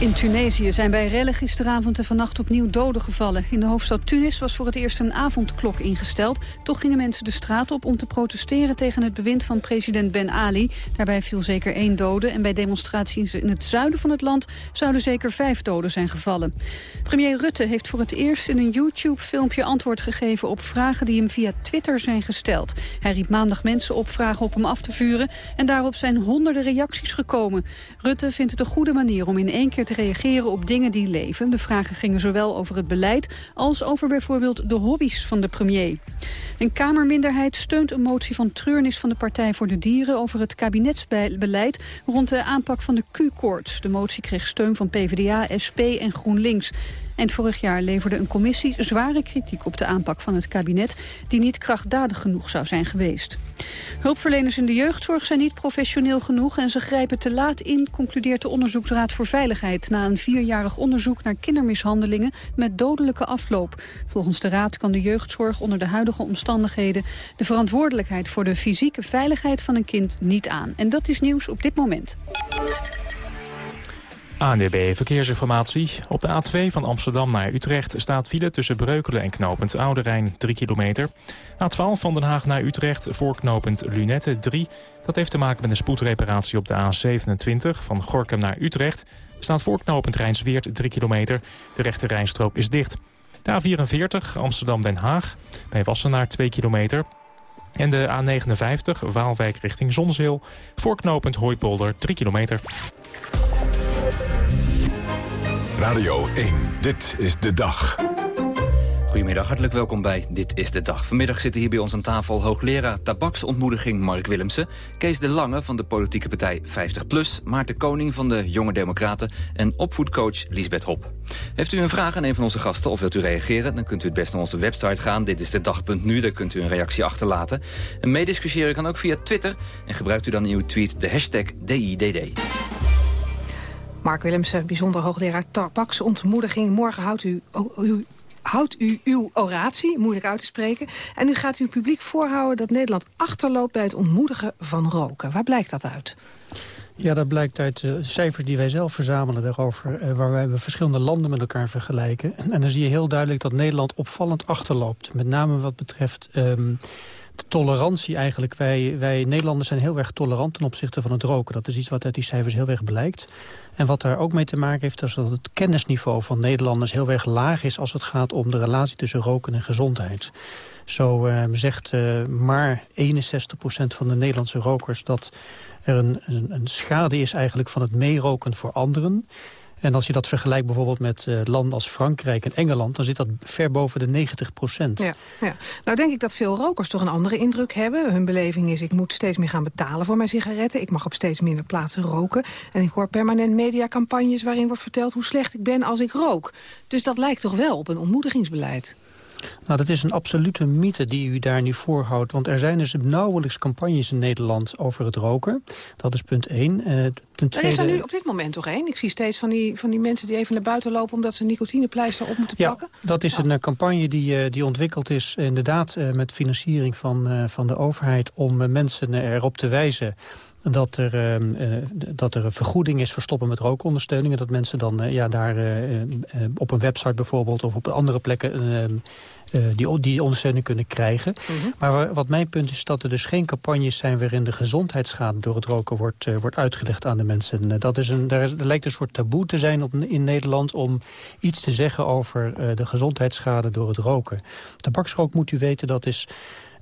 Speaker 1: In Tunesië zijn bij rellen gisteravond en vannacht opnieuw doden gevallen. In de hoofdstad Tunis was voor het eerst een avondklok ingesteld. Toch gingen mensen de straat op om te protesteren tegen het bewind van president Ben Ali. Daarbij viel zeker één dode en bij demonstraties in het zuiden van het land zouden zeker vijf doden zijn gevallen. Premier Rutte heeft voor het eerst in een YouTube-filmpje antwoord gegeven op vragen die hem via Twitter zijn gesteld. Hij riep maandag mensen op vragen op hem af te vuren en daarop zijn honderden reacties gekomen. Rutte vindt het een goede manier om in één keer te reageren op dingen die leven. De vragen gingen zowel over het beleid als over bijvoorbeeld de hobby's van de premier. Een Kamerminderheid steunt een motie van treurnis van de Partij voor de Dieren over het kabinetsbeleid rond de aanpak van de Q-koorts. De motie kreeg steun van PvdA, SP en GroenLinks. Eind vorig jaar leverde een commissie zware kritiek op de aanpak van het kabinet... die niet krachtdadig genoeg zou zijn geweest. Hulpverleners in de jeugdzorg zijn niet professioneel genoeg... en ze grijpen te laat in, concludeert de Onderzoeksraad voor Veiligheid... na een vierjarig onderzoek naar kindermishandelingen met dodelijke afloop. Volgens de raad kan de jeugdzorg onder de huidige omstandigheden... de verantwoordelijkheid voor de fysieke veiligheid van een kind niet aan. En dat is nieuws op dit moment.
Speaker 21: ANDB Verkeersinformatie. Op de A2 van Amsterdam naar Utrecht staat file tussen Breukelen en knooppunt Oude Rijn 3 kilometer. A12 van Den Haag naar Utrecht voor knooppunt Lunette 3. Dat heeft te maken met een spoedreparatie op de A27 van Gorkum naar Utrecht. Staat voor knooppunt Rijnsweert 3 kilometer. De rechte rijstrook is dicht. De A44 Amsterdam-Den Haag bij Wassenaar 2 kilometer. En de A59 Waalwijk richting Zonzeel voor knooppunt Hooipolder 3 kilometer.
Speaker 9: Radio 1. Dit is de dag.
Speaker 11: Goedemiddag, hartelijk welkom bij Dit is de Dag. Vanmiddag zitten hier bij ons aan tafel hoogleraar tabaksontmoediging Mark Willemsen... Kees de Lange van de politieke partij 50PLUS... Maarten Koning van de Jonge Democraten... en opvoedcoach Liesbeth Hop. Heeft u een vraag aan een van onze gasten of wilt u reageren... dan kunt u het best naar onze website gaan. Dit is de dag.nu, daar kunt u een reactie achterlaten. En meediscussiëren kan ook via Twitter... en gebruikt u dan in uw tweet de hashtag DIDD.
Speaker 10: Mark Willemsen, bijzonder hoogleraar tabaksontmoediging. Morgen houdt u, houdt u uw oratie, moeilijk uit te spreken. En u gaat uw publiek voorhouden dat Nederland achterloopt bij het ontmoedigen van roken. Waar blijkt dat uit?
Speaker 14: Ja, dat blijkt uit de cijfers die wij zelf verzamelen daarover... Uh, waar wij verschillende landen met elkaar vergelijken. En dan zie je heel duidelijk dat Nederland opvallend achterloopt. Met name wat betreft de tolerantie eigenlijk. Wij, wij Nederlanders zijn heel erg tolerant ten opzichte van het roken. Dat is iets wat uit die cijfers heel erg blijkt. En wat daar ook mee te maken heeft... is dat het kennisniveau van Nederlanders heel erg laag is... als het gaat om de relatie tussen roken en gezondheid. Zo uh, zegt uh, maar 61% van de Nederlandse rokers... dat er een, een, een, schade is eigenlijk van het meeroken voor anderen. En als je dat vergelijkt bijvoorbeeld met uh, landen als Frankrijk en Engeland... dan zit dat ver boven de 90 procent.
Speaker 10: Ja, ja. Nou denk ik dat veel rokers toch een andere indruk hebben. Hun beleving is, ik moet steeds meer gaan betalen voor mijn sigaretten. Ik mag op steeds minder plaatsen roken. En ik hoor permanent mediacampagnes waarin wordt verteld... hoe slecht ik ben als ik rook. Dus dat lijkt toch wel op een ontmoedigingsbeleid.
Speaker 14: Nou, dat is een absolute mythe die u daar nu voorhoudt. Want er zijn dus nauwelijks campagnes in Nederland over het roken. Dat is punt één. Uh, ten tweede...
Speaker 10: Er is er nu op dit moment toch één? Ik zie steeds van die, van die mensen die even naar buiten lopen... omdat ze een nicotinepleister op moeten pakken.
Speaker 14: Ja, dat is een uh, campagne die, uh, die ontwikkeld is inderdaad met financiering van, van de overheid... om mensen erop te wijzen dat er, uh, dat er een vergoeding is voor stoppen met rookondersteuning. En dat mensen dan uh, ja, daar uh, op een website bijvoorbeeld of op andere plekken ehm, die, die ondersteuning kunnen krijgen. Mhm. Maar wat mijn punt is dat er dus geen campagnes zijn waarin de gezondheidsschade door het roken wordt, wordt uitgelegd aan de mensen. dat is een, daar, is, er lijkt een soort taboe te zijn op, in Nederland om iets te zeggen over de gezondheidsschade door het roken. Tabaksrook moet u weten dat is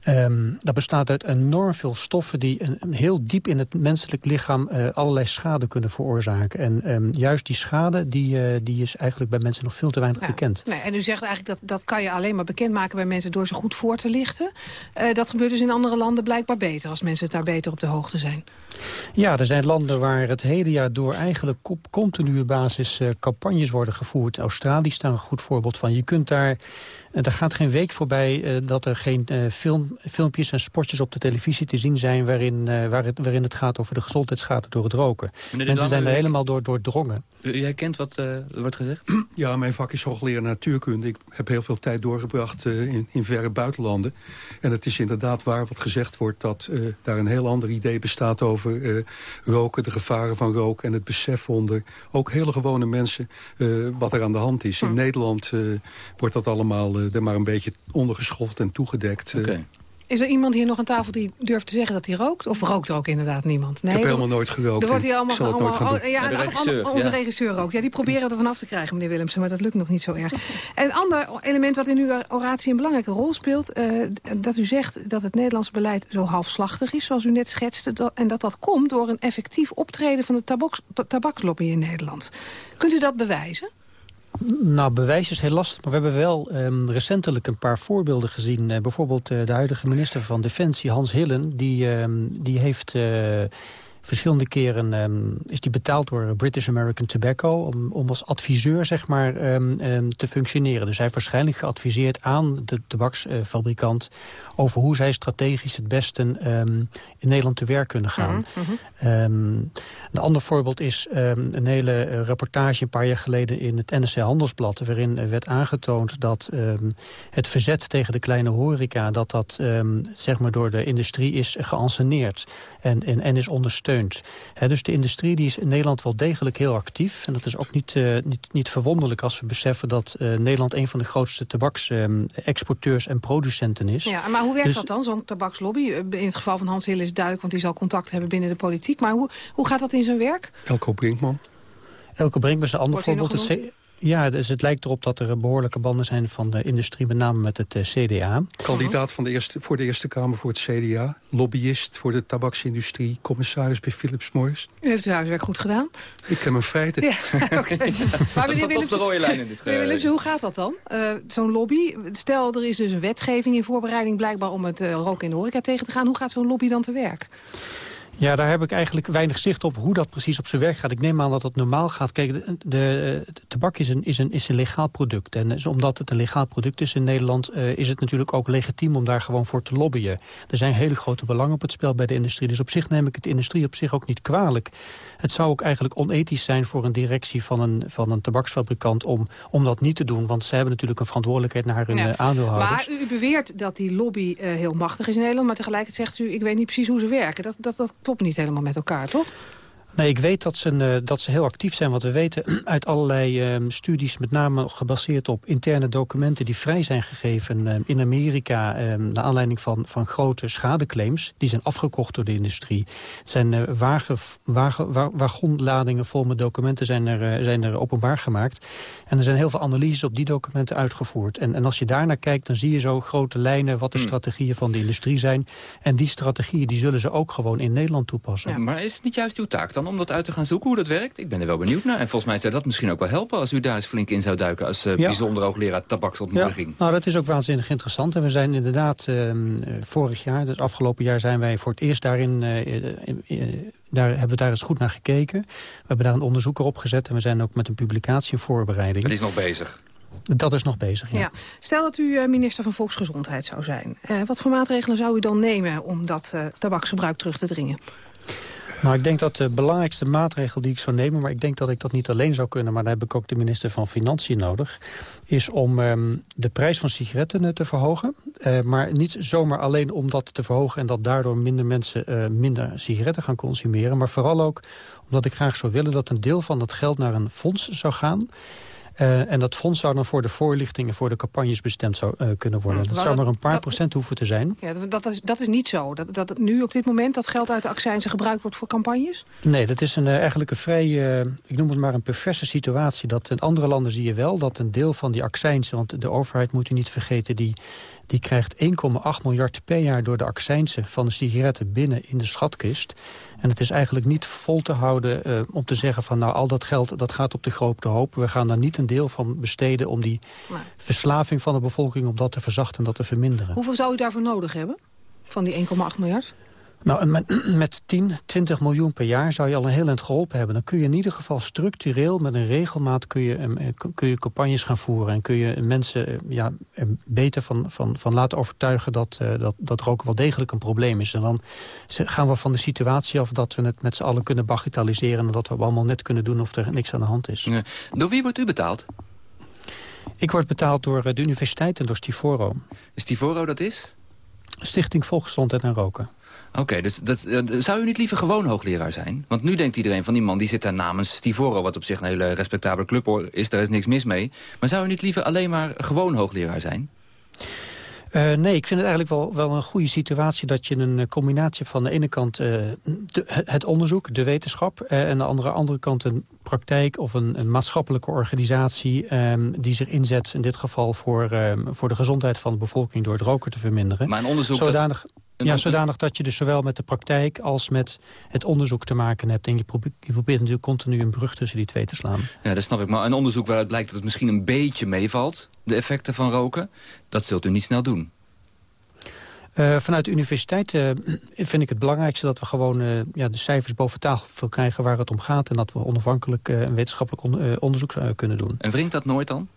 Speaker 14: Um, dat bestaat uit enorm veel stoffen die een, heel diep in het menselijk lichaam uh, allerlei schade kunnen veroorzaken. En um, juist die schade die, uh, die is eigenlijk bij mensen nog veel te weinig bekend.
Speaker 10: Nee, en u zegt eigenlijk dat dat kan je alleen maar bekendmaken bij mensen door ze goed voor te lichten. Uh, dat gebeurt dus in andere landen blijkbaar beter als mensen het daar beter op de hoogte zijn.
Speaker 14: Ja, er zijn landen waar het hele jaar door eigenlijk op continue basis campagnes worden gevoerd. Australië is daar een goed voorbeeld van. Je kunt daar en er gaat geen week voorbij uh, dat er geen uh, film, filmpjes en spotjes op de televisie te zien zijn... Waarin, uh, waar het, waarin het gaat over de gezondheidsschade door het roken. Mensen zijn er helemaal door doordrongen.
Speaker 11: U, jij kent wat wordt gezegd?
Speaker 16: Ja, mijn vak is hoogleraar natuurkunde. Ik heb heel veel tijd doorgebracht in, in verre buitenlanden. En het is inderdaad waar wat gezegd wordt... dat daar een heel ander idee bestaat over roken, de gevaren van roken... en het besef onder ook hele gewone mensen wat er aan de hand is. In hm. Nederland wordt dat allemaal er maar een beetje ondergeschoft en toegedekt.
Speaker 11: Okay.
Speaker 10: Is er iemand hier nog aan tafel die durft te zeggen dat hij rookt? Of rookt er ook inderdaad niemand?
Speaker 16: Nee, ik heb helemaal nooit gerookt.
Speaker 10: Er wordt hier allemaal,
Speaker 16: allemaal
Speaker 10: ja,
Speaker 11: de regisseur,
Speaker 10: onze ja. regisseur rookt. Ja, die proberen er vanaf te krijgen, meneer Willemsen. Maar dat lukt nog niet zo erg. En een ander element wat in uw oratie een belangrijke rol speelt... Uh, dat u zegt dat het Nederlandse beleid zo halfslachtig is... zoals u net schetste. Dat, en dat dat komt door een effectief optreden van de tabaks, tabakslobby in Nederland. Kunt u dat bewijzen?
Speaker 14: Nou, bewijs is heel lastig. Maar we hebben wel um, recentelijk een paar voorbeelden gezien. Uh, bijvoorbeeld uh, de huidige minister van Defensie, Hans Hillen... die, um, die heeft... Uh, verschillende keren um, is die betaald door British American Tobacco... om, om als adviseur zeg maar, um, um, te functioneren. Dus hij heeft waarschijnlijk geadviseerd aan de tabaksfabrikant... over hoe zij strategisch het beste in Nederland te werk kunnen gaan. Mm -hmm. een ander voorbeeld is een hele reportage een paar jaar geleden... in het NSC Handelsblad, waarin werd aangetoond... dat het verzet tegen de kleine horeca... dat dat zeg maar door de industrie is geanceneerd en, en, en is ondersteund dus de industrie die is in Nederland wel degelijk heel actief. En dat is ook niet, uh, niet, niet verwonderlijk als we beseffen dat uh, Nederland... een van de grootste tabaksexporteurs en producenten is.
Speaker 10: Ja, maar hoe werkt dus, dat dan, zo'n tabakslobby? In het geval van Hans Hill is het duidelijk, want die zal contact hebben binnen de politiek. Maar hoe, hoe gaat dat in zijn werk?
Speaker 16: Elko Brinkman.
Speaker 14: Elke Brinkman is een ander voorbeeld. Ja, dus het lijkt erop dat er behoorlijke banden zijn van de industrie, met name met het uh, CDA.
Speaker 16: Kandidaat van de eerste, voor de Eerste Kamer voor het CDA. Lobbyist voor de tabaksindustrie. Commissaris bij Philips Morris.
Speaker 10: U heeft uw huiswerk goed gedaan.
Speaker 16: Ik heb mijn feiten.
Speaker 10: Ja, okay.
Speaker 11: maar meneer Willems, de rode lijn in dit
Speaker 10: meneer Willems, hoe gaat dat dan? Uh, zo'n lobby, stel er is dus een wetgeving in voorbereiding... blijkbaar om het uh, roken in de horeca tegen te gaan. Hoe gaat zo'n lobby dan te werk?
Speaker 14: Ja, daar heb ik eigenlijk weinig zicht op hoe dat precies op zijn werk gaat. Ik neem aan dat het normaal gaat. Kijk, de, tabak is een, is, een, is een legaal product. En dus omdat het een legaal product is in Nederland... Uh, is het natuurlijk ook legitiem om daar gewoon voor te lobbyen. Er zijn hele grote belangen op het spel bij de industrie. Dus op zich neem ik het industrie op zich ook niet kwalijk. Het zou ook eigenlijk onethisch zijn voor een directie van een, van een tabaksfabrikant... Om, om dat niet te doen, want ze hebben natuurlijk een verantwoordelijkheid naar hun ja. aandeelhouders.
Speaker 10: Maar u beweert dat die lobby uh, heel machtig is in Nederland... maar tegelijkertijd zegt u, ik weet niet precies hoe ze werken. Dat, dat, dat klopt niet helemaal met elkaar, toch?
Speaker 14: Nee, ik weet dat ze, uh, dat ze heel actief zijn. Want we weten uit allerlei uh, studies, met name gebaseerd op interne documenten... die vrij zijn gegeven uh, in Amerika... naar aanleiding van, van grote schadeclaims. Die zijn afgekocht door de industrie. Het zijn wagen, wagen, wa wagonladingen vol met documenten zijn er, zijn er openbaar gemaakt. En er zijn heel veel analyses op die documenten uitgevoerd. En, en als je daarnaar kijkt, dan zie je zo grote lijnen... wat de hmm. strategieën van de industrie zijn. En die strategieën die zullen ze ook gewoon in Nederland toepassen.
Speaker 11: Ja, maar is het niet juist uw taak dan om dat uit te gaan zoeken hoe dat werkt? Ik ben er wel benieuwd naar. En volgens mij zou dat misschien ook wel helpen... als u daar eens flink in zou duiken als uh, bijzonder hoogleraar tabaksontmoediging.
Speaker 14: Ja, nou, dat is ook waanzinnig interessant. En we zijn inderdaad uh, vorig jaar, dus afgelopen jaar... zijn wij voor het eerst daarin... Uh, daar hebben we daar eens goed naar gekeken. We hebben daar een onderzoeker op gezet... en we zijn ook met een publicatie in voorbereiding.
Speaker 11: Dat is nog bezig.
Speaker 14: Dat is nog bezig, ja. ja.
Speaker 10: Stel dat u minister van Volksgezondheid zou zijn. Uh, wat voor maatregelen zou u dan nemen om dat uh, tabaksgebruik terug te dringen?
Speaker 14: Nou, ik denk dat de belangrijkste maatregel die ik zou nemen... maar ik denk dat ik dat niet alleen zou kunnen... maar daar heb ik ook de minister van Financiën nodig... is om um, de prijs van sigaretten eh, te verhogen. Uh, maar niet zomaar alleen om dat te verhogen... en dat daardoor minder mensen uh, minder sigaretten gaan consumeren... maar vooral ook omdat ik graag zou willen... dat een deel van dat geld naar een fonds zou gaan... Uh, en dat fonds zou dan voor de voorlichtingen, voor de campagnes bestemd zou, uh, kunnen worden. Dat zou maar een paar procent hoeven te zijn.
Speaker 10: Ja, dat, is, dat is niet zo. Dat, dat nu op dit moment dat geld uit de accijnzen gebruikt wordt voor campagnes?
Speaker 14: Nee, dat is een, uh, eigenlijk een vrij, ik noem het maar een perverse situatie. Dat in andere landen zie je wel dat een deel van die accijnzen... want de overheid moet u niet vergeten, die die krijgt 1,8 miljard per jaar door de accijnsen van de sigaretten binnen in de schatkist. En het is eigenlijk niet vol te houden uh, om te zeggen van nou al dat geld dat gaat op de grote hoop. We gaan daar niet een deel van besteden om die verslaving van de bevolking om dat te verzachten en dat te verminderen.
Speaker 10: Hoeveel zou u daarvoor nodig hebben? Van die 1,8 miljard?
Speaker 14: Nou, met, met 10, 20 miljoen per jaar zou je al een heel eind geholpen hebben. Dan kun je in ieder geval structureel met een regelmaat kun je, eh, kun je campagnes gaan voeren. En kun je mensen eh, ja, beter van, van, van laten overtuigen dat, uh, dat, dat roken wel degelijk een probleem is. En dan gaan we van de situatie af dat we het met z'n allen kunnen bagatelliseren. En dat we allemaal net kunnen doen of er niks aan de hand is. Ja.
Speaker 11: Door wie wordt u betaald?
Speaker 14: Ik word betaald door de universiteit en door Stivoro.
Speaker 11: Stivoro dat is?
Speaker 14: Stichting Volksgezondheid en Roken.
Speaker 11: Oké, dus dat, uh, zou u niet liever gewoon hoogleraar zijn? Want nu denkt iedereen van die man die zit daar namens Stivoro... wat op zich een hele respectabele club is, daar is niks mis mee. Maar zou u niet liever alleen maar gewoon hoogleraar zijn?
Speaker 14: Uh, nee, ik vind het eigenlijk wel, wel een goede situatie... dat je een combinatie van de ene kant uh, de, het onderzoek, de wetenschap... En de andere, andere kant een praktijk of een, een maatschappelijke organisatie... Um, die zich inzet in dit geval voor, um, voor de gezondheid van de bevolking... door het roken te verminderen.
Speaker 11: Maar een onderzoek...
Speaker 14: Zodanig... Dat... Ja, zodanig dat je dus zowel met de praktijk als met het onderzoek te maken hebt. En je probeert, je probeert natuurlijk continu een brug tussen die twee te slaan.
Speaker 11: Ja, dat snap ik. Maar een onderzoek waaruit blijkt dat het misschien een beetje meevalt... de effecten van roken, dat zult u niet snel doen.
Speaker 14: Uh, vanuit de universiteit uh, vind ik het belangrijkste dat we gewoon uh, ja, de cijfers boven tafel krijgen waar het om gaat. En dat we onafhankelijk en wetenschappelijk on onderzoek kunnen doen.
Speaker 11: En wringt dat nooit dan?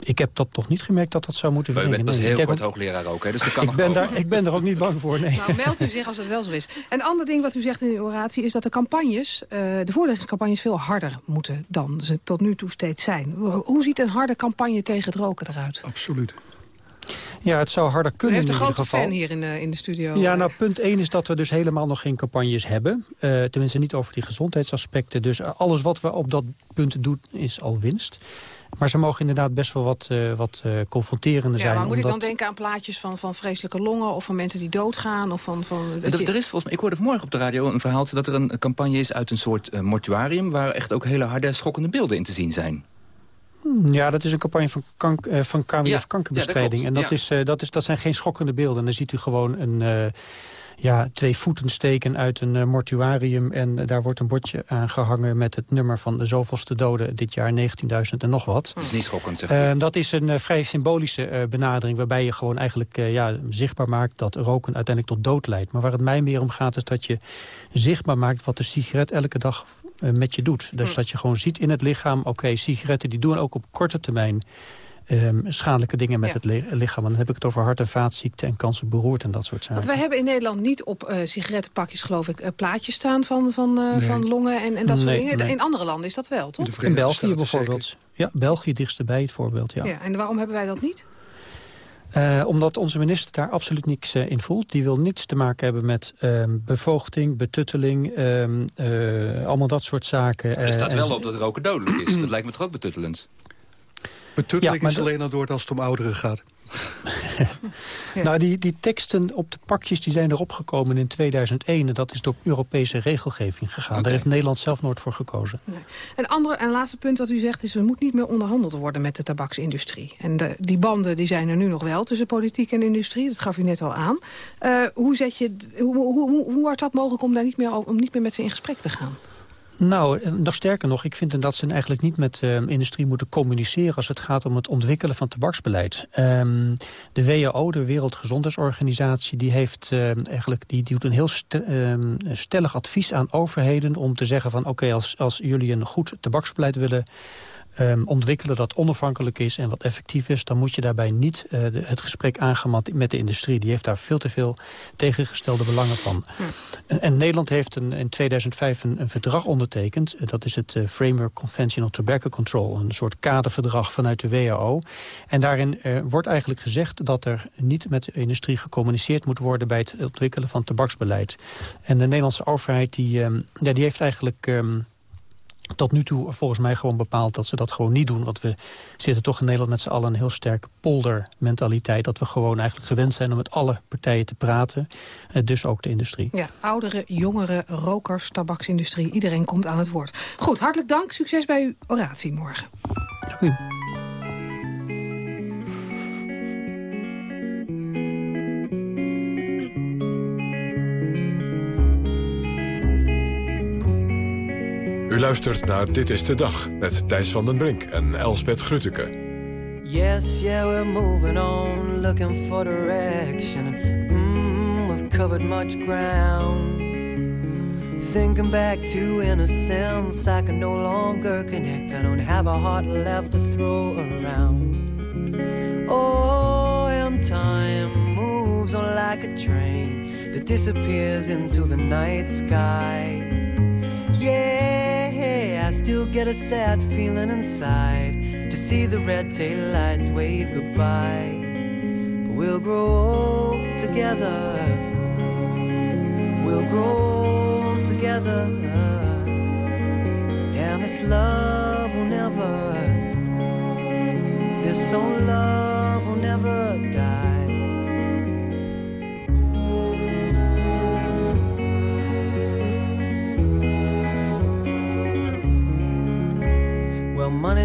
Speaker 14: Ik heb dat toch niet gemerkt dat dat zou moeten
Speaker 11: wringen.
Speaker 14: Maar
Speaker 11: u bent pas heel kort hoogleraar ook, hè? Dus dat kan
Speaker 14: ik, ben daar, ik ben er ook niet bang voor, nee.
Speaker 10: Nou, meldt u zich als het wel zo is. Een ander ding wat u zegt in uw oratie is dat de campagnes... Uh, de voorlichtingscampagnes veel harder moeten dan ze tot nu toe steeds zijn. Hoe ziet een harde campagne tegen het roken eruit?
Speaker 16: Absoluut.
Speaker 14: Ja, het zou harder kunnen in ieder geval.
Speaker 10: een grote fan hier in de, in de studio.
Speaker 14: Ja, nou, punt 1 is dat we dus helemaal nog geen campagnes hebben. Uh, tenminste niet over die gezondheidsaspecten. Dus alles wat we op dat punt doen is al winst. Maar ze mogen inderdaad best wel wat, uh, wat uh, confronterender
Speaker 10: ja,
Speaker 14: zijn.
Speaker 10: Maar moet omdat... ik dan denken aan plaatjes van, van vreselijke longen... of van mensen die doodgaan? Of van, van,
Speaker 11: er, je... er is volgens mij, ik hoorde vanmorgen op de radio een verhaal... dat er een campagne is uit een soort uh, mortuarium... waar echt ook hele harde, schokkende beelden in te zien zijn.
Speaker 14: Hmm, ja, dat is een campagne van, kank, van KWF ja, kankerbestrijding. Ja, dat en dat, is, dat, is, dat zijn geen schokkende beelden. En dan ziet u gewoon een ja, twee voeten steken uit een uh, mortuarium... en daar wordt een bordje aangehangen met het nummer van de zoveelste doden... dit jaar 19.000 en nog wat.
Speaker 11: Dat is niet schokkend,
Speaker 14: zeg uh, Dat is een uh, vrij symbolische benadering... waarbij je gewoon eigenlijk ja, zichtbaar maakt dat roken uiteindelijk tot dood leidt. Maar waar het mij meer om gaat is dat je zichtbaar maakt... wat de sigaret elke dag met je doet. Dus dat je gewoon ziet in het lichaam... oké, sigaretten die doen ook op korte termijn um, schadelijke dingen met ja. het lichaam. dan heb ik het over hart- en vaatziekten en kansen beroerd en dat soort zaken.
Speaker 10: Want wij hebben in Nederland niet op uh, sigarettenpakjes, geloof ik, uh, plaatjes staan van, van, uh, nee. van longen en, en dat soort
Speaker 14: nee,
Speaker 10: dingen.
Speaker 14: Nee.
Speaker 10: In andere landen is dat wel, toch?
Speaker 14: In België bijvoorbeeld. Zeker. Ja, België dichtst bij het voorbeeld, ja.
Speaker 10: ja. En waarom hebben wij dat niet?
Speaker 14: Uh, omdat onze minister daar absoluut niks uh, in voelt. Die wil niets te maken hebben met um, bevoogding, betutteling, uh, allemaal dat soort zaken.
Speaker 11: er staat wel op dat roken dodelijk is. dat lijkt me toch ook betuttelend?
Speaker 16: Betutteling ja, is alleen al door als het om ouderen gaat.
Speaker 14: ja. Nou, die, die teksten op de pakjes die zijn erop gekomen in 2001. En dat is door Europese regelgeving gegaan. Okay. Daar heeft Nederland zelf nooit voor gekozen.
Speaker 10: Nee. Een andere en laatste punt wat u zegt is... er moet niet meer onderhandeld worden met de tabaksindustrie. En de, die banden die zijn er nu nog wel tussen politiek en industrie. Dat gaf u net al aan. Uh, hoe, zet je, hoe, hoe, hoe, hoe wordt dat mogelijk om, daar niet meer, om niet meer met ze in gesprek te gaan?
Speaker 14: Nou, eh, nog sterker nog, ik vind dat ze eigenlijk niet met de uh, industrie moeten communiceren... als het gaat om het ontwikkelen van tabaksbeleid. Um, de WHO, de Wereldgezondheidsorganisatie, die, heeft, uh, eigenlijk, die, die doet een heel um, stellig advies aan overheden... om te zeggen van oké, als, als jullie een goed tabaksbeleid willen um, ontwikkelen dat onafhankelijk is en wat effectief is... dan moet je daarbij niet uh, de, het gesprek aangaan met de industrie. Die heeft daar veel te veel tegengestelde belangen van. En, en, Nederland heeft een, in 2005 een, een verdrag ondertekend. Uh, dat is het uh, Framework Convention on Tobacco Control. Een soort kaderverdrag vanuit de WHO. En daarin wordt eigenlijk gezegd dat er niet met de industrie gecommuniceerd moet worden... bij het ontwikkelen van tabaksbeleid. En de Nederlandse overheid die, um, ja, die heeft eigenlijk... Um, tot nu toe volgens mij gewoon bepaald dat ze dat gewoon niet doen. Want we zitten toch in Nederland met z'n allen een heel sterke poldermentaliteit. Dat we gewoon eigenlijk gewend zijn om met alle partijen te praten. Dus ook de industrie.
Speaker 10: Ja, ouderen, jongeren, rokers, tabaksindustrie. Iedereen komt aan het woord. Goed, hartelijk dank. Succes bij uw oratie morgen.
Speaker 14: Goed.
Speaker 9: U luistert naar Dit is de Dag met Thijs van den Brink en Elsbeth Grütke.
Speaker 22: Yes, yeah, we're moving on, looking for direction. Mm, we've covered much ground. Thinking back to innocence, I can no longer connect. I don't have a heart left to throw around. Oh, and time moves on like a train that disappears into the night sky. Yeah. I still get a sad feeling inside to see the red tail lights wave goodbye. But we'll grow old together. We'll grow old together. And this love will never, this old love